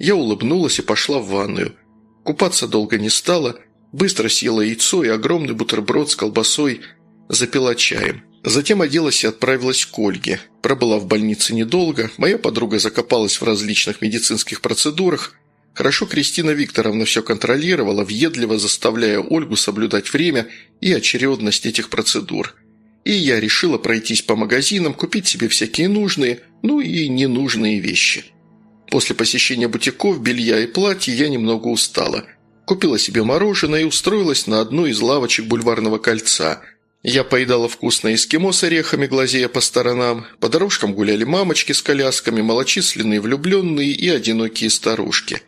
Я улыбнулась и пошла в ванную. Купаться долго не стала – Быстро съела яйцо и огромный бутерброд с колбасой, запила чаем. Затем оделась и отправилась к Ольге. Пробыла в больнице недолго, моя подруга закопалась в различных медицинских процедурах. Хорошо Кристина Викторовна все контролировала, въедливо заставляя Ольгу соблюдать время и очередность этих процедур. И я решила пройтись по магазинам, купить себе всякие нужные, ну и ненужные вещи. После посещения бутиков, белья и платья я немного устала – Купила себе мороженое и устроилась на одну из лавочек бульварного кольца. Я поедала вкусное эскимо с орехами, глазея по сторонам. По дорожкам гуляли мамочки с колясками, малочисленные влюбленные и одинокие старушки.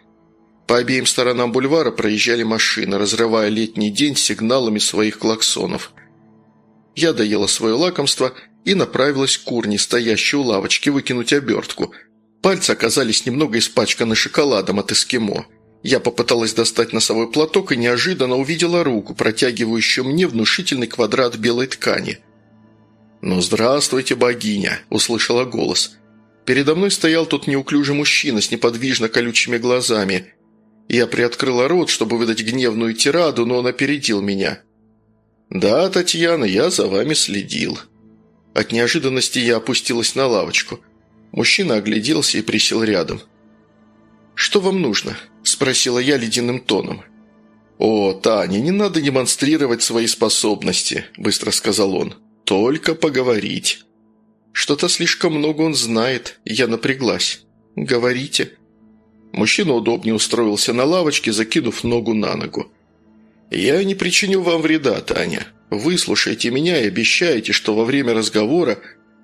По обеим сторонам бульвара проезжали машины, разрывая летний день сигналами своих клаксонов. Я доела свое лакомство и направилась к урне, стоящей у лавочки, выкинуть обертку. Пальцы оказались немного испачканы шоколадом от эскимо. Я попыталась достать носовой платок и неожиданно увидела руку, протягивающую мне внушительный квадрат белой ткани. «Ну, здравствуйте, богиня!» – услышала голос. Передо мной стоял тот неуклюжий мужчина с неподвижно колючими глазами. Я приоткрыла рот, чтобы выдать гневную тираду, но он опередил меня. «Да, Татьяна, я за вами следил». От неожиданности я опустилась на лавочку. Мужчина огляделся и присел рядом. «Что вам нужно?» – спросила я ледяным тоном. «О, Таня, не надо демонстрировать свои способности», – быстро сказал он. «Только поговорить». «Что-то слишком много он знает», – я напряглась. «Говорите». Мужчина удобнее устроился на лавочке, закинув ногу на ногу. «Я не причиню вам вреда, Таня. Выслушайте меня и обещайте, что во время разговора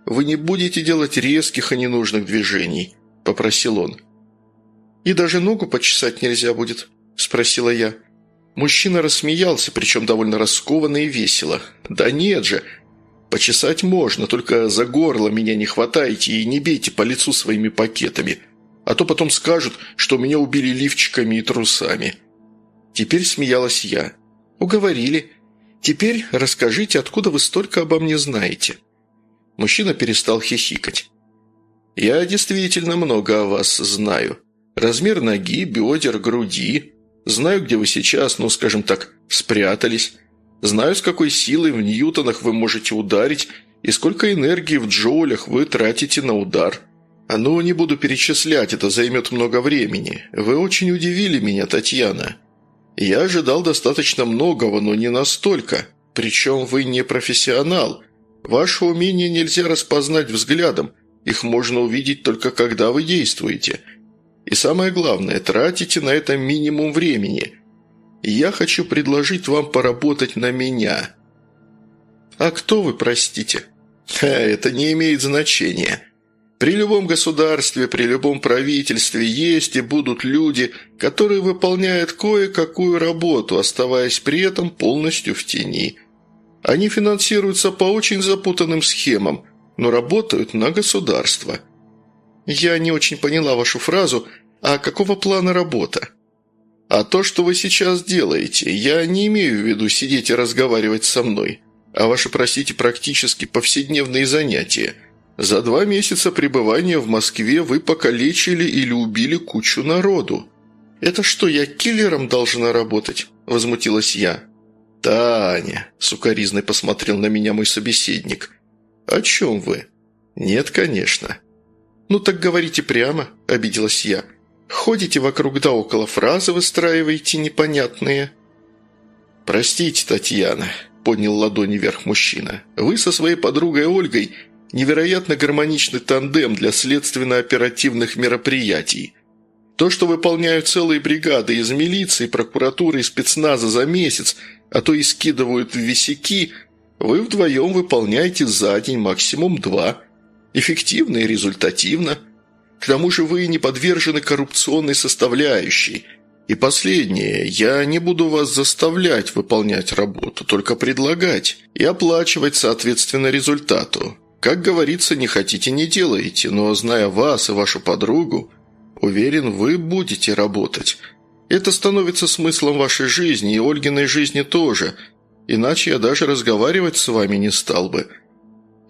вы не будете делать резких и ненужных движений», – попросил он. «И даже ногу почесать нельзя будет?» – спросила я. Мужчина рассмеялся, причем довольно раскованно и весело. «Да нет же! Почесать можно, только за горло меня не хватайте и не бейте по лицу своими пакетами, а то потом скажут, что меня убили лифчиками и трусами». Теперь смеялась я. «Уговорили. Теперь расскажите, откуда вы столько обо мне знаете?» Мужчина перестал хихикать. «Я действительно много о вас знаю. Размер ноги, бедер, груди. Знаю, где вы сейчас, ну, скажем так, спрятались. Знаю, с какой силой в ньютонах вы можете ударить и сколько энергии в джоулях вы тратите на удар. А ну, не буду перечислять, это займет много времени. Вы очень удивили меня, Татьяна. Я ожидал достаточно многого, но не настолько. Причем вы не профессионал. Ваше умение нельзя распознать взглядом. Их можно увидеть только когда вы действуете. И самое главное, тратите на это минимум времени. Я хочу предложить вам поработать на меня». «А кто вы, простите?» Ха, «Это не имеет значения. При любом государстве, при любом правительстве есть и будут люди, которые выполняют кое-какую работу, оставаясь при этом полностью в тени. Они финансируются по очень запутанным схемам, но работают на государство». «Я не очень поняла вашу фразу. А какого плана работа?» «А то, что вы сейчас делаете, я не имею в виду сидеть и разговаривать со мной, а ваши, простите, практически повседневные занятия. За два месяца пребывания в Москве вы покалечили или убили кучу народу». «Это что, я киллером должна работать?» – возмутилась я. «Таня», – сукоризной посмотрел на меня мой собеседник. «О чем вы?» «Нет, конечно». «Ну так говорите прямо», – обиделась я. «Ходите вокруг да около фразы, выстраиваете непонятные». «Простите, Татьяна», – поднял ладони вверх мужчина. «Вы со своей подругой Ольгой невероятно гармоничный тандем для следственно-оперативных мероприятий. То, что выполняют целые бригады из милиции, прокуратуры и спецназа за месяц, а то и скидывают в висяки, вы вдвоем выполняете за день, максимум два – Эффективно и результативно. К тому же вы не подвержены коррупционной составляющей. И последнее, я не буду вас заставлять выполнять работу, только предлагать и оплачивать соответственно результату. Как говорится, не хотите – не делаете, но зная вас и вашу подругу, уверен, вы будете работать. Это становится смыслом вашей жизни и Ольгиной жизни тоже, иначе я даже разговаривать с вами не стал бы –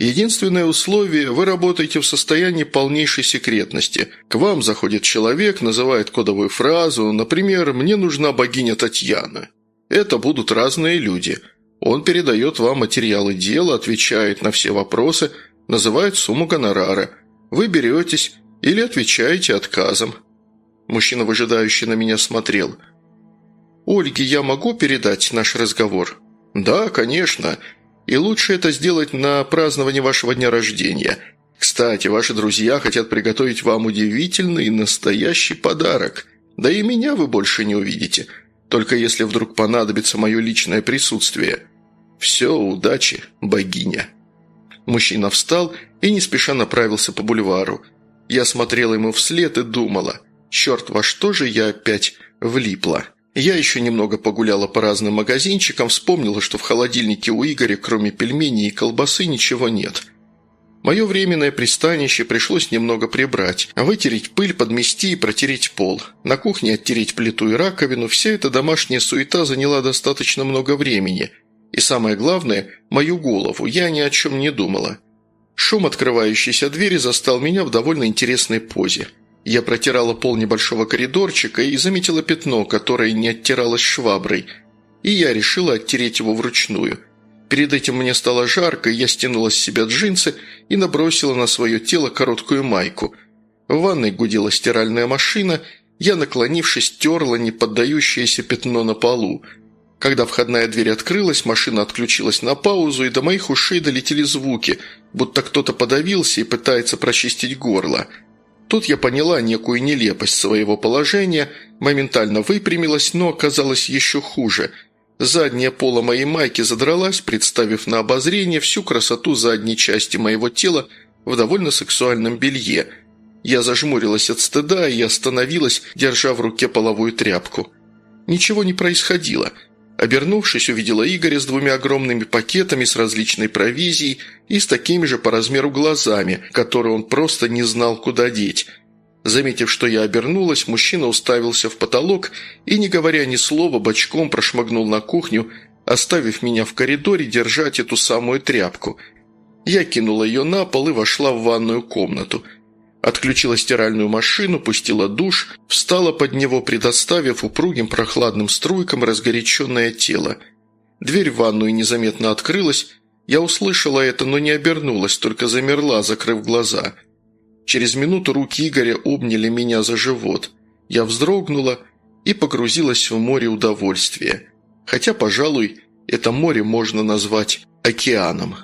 Единственное условие – вы работаете в состоянии полнейшей секретности. К вам заходит человек, называет кодовую фразу, например, «Мне нужна богиня Татьяна». Это будут разные люди. Он передает вам материалы дела, отвечает на все вопросы, называет сумму гонорара. Вы беретесь или отвечаете отказом. Мужчина, выжидающий на меня, смотрел. «Ольге я могу передать наш разговор?» «Да, конечно. И лучше это сделать на праздновании вашего дня рождения. Кстати, ваши друзья хотят приготовить вам удивительный и настоящий подарок. Да и меня вы больше не увидите, только если вдруг понадобится мое личное присутствие. Все, удачи, богиня». Мужчина встал и не спеша направился по бульвару. Я смотрела ему вслед и думала, черт, во что же я опять влипла. Я еще немного погуляла по разным магазинчикам, вспомнила, что в холодильнике у Игоря кроме пельменей и колбасы ничего нет. Мое временное пристанище пришлось немного прибрать, вытереть пыль, подмести и протереть пол. На кухне оттереть плиту и раковину, вся эта домашняя суета заняла достаточно много времени. И самое главное, мою голову, я ни о чем не думала. Шум открывающейся двери застал меня в довольно интересной позе – я протирала пол небольшого коридорчика и заметила пятно, которое не оттиралось шваброй, и я решила оттереть его вручную. Перед этим мне стало жарко, я стянула с себя джинсы и набросила на свое тело короткую майку. В ванной гудела стиральная машина, я, наклонившись, терла неподдающееся пятно на полу. Когда входная дверь открылась, машина отключилась на паузу, и до моих ушей долетели звуки, будто кто-то подавился и пытается прочистить горло – Тут я поняла некую нелепость своего положения, моментально выпрямилась, но оказалось еще хуже. Задняя пола моей майки задралась, представив на обозрение всю красоту задней части моего тела в довольно сексуальном белье. Я зажмурилась от стыда и остановилась, держа в руке половую тряпку. ничего не происходило. Обернувшись, увидела Игоря с двумя огромными пакетами с различной провизией и с такими же по размеру глазами, которые он просто не знал, куда деть. Заметив, что я обернулась, мужчина уставился в потолок и, не говоря ни слова, бочком прошмыгнул на кухню, оставив меня в коридоре держать эту самую тряпку. Я кинула ее на пол и вошла в ванную комнату – Отключила стиральную машину, пустила душ, встала под него, предоставив упругим прохладным струйкам разгоряченное тело. Дверь в ванную незаметно открылась. Я услышала это, но не обернулась, только замерла, закрыв глаза. Через минуту руки Игоря обняли меня за живот. Я вздрогнула и погрузилась в море удовольствия. Хотя, пожалуй, это море можно назвать океаном.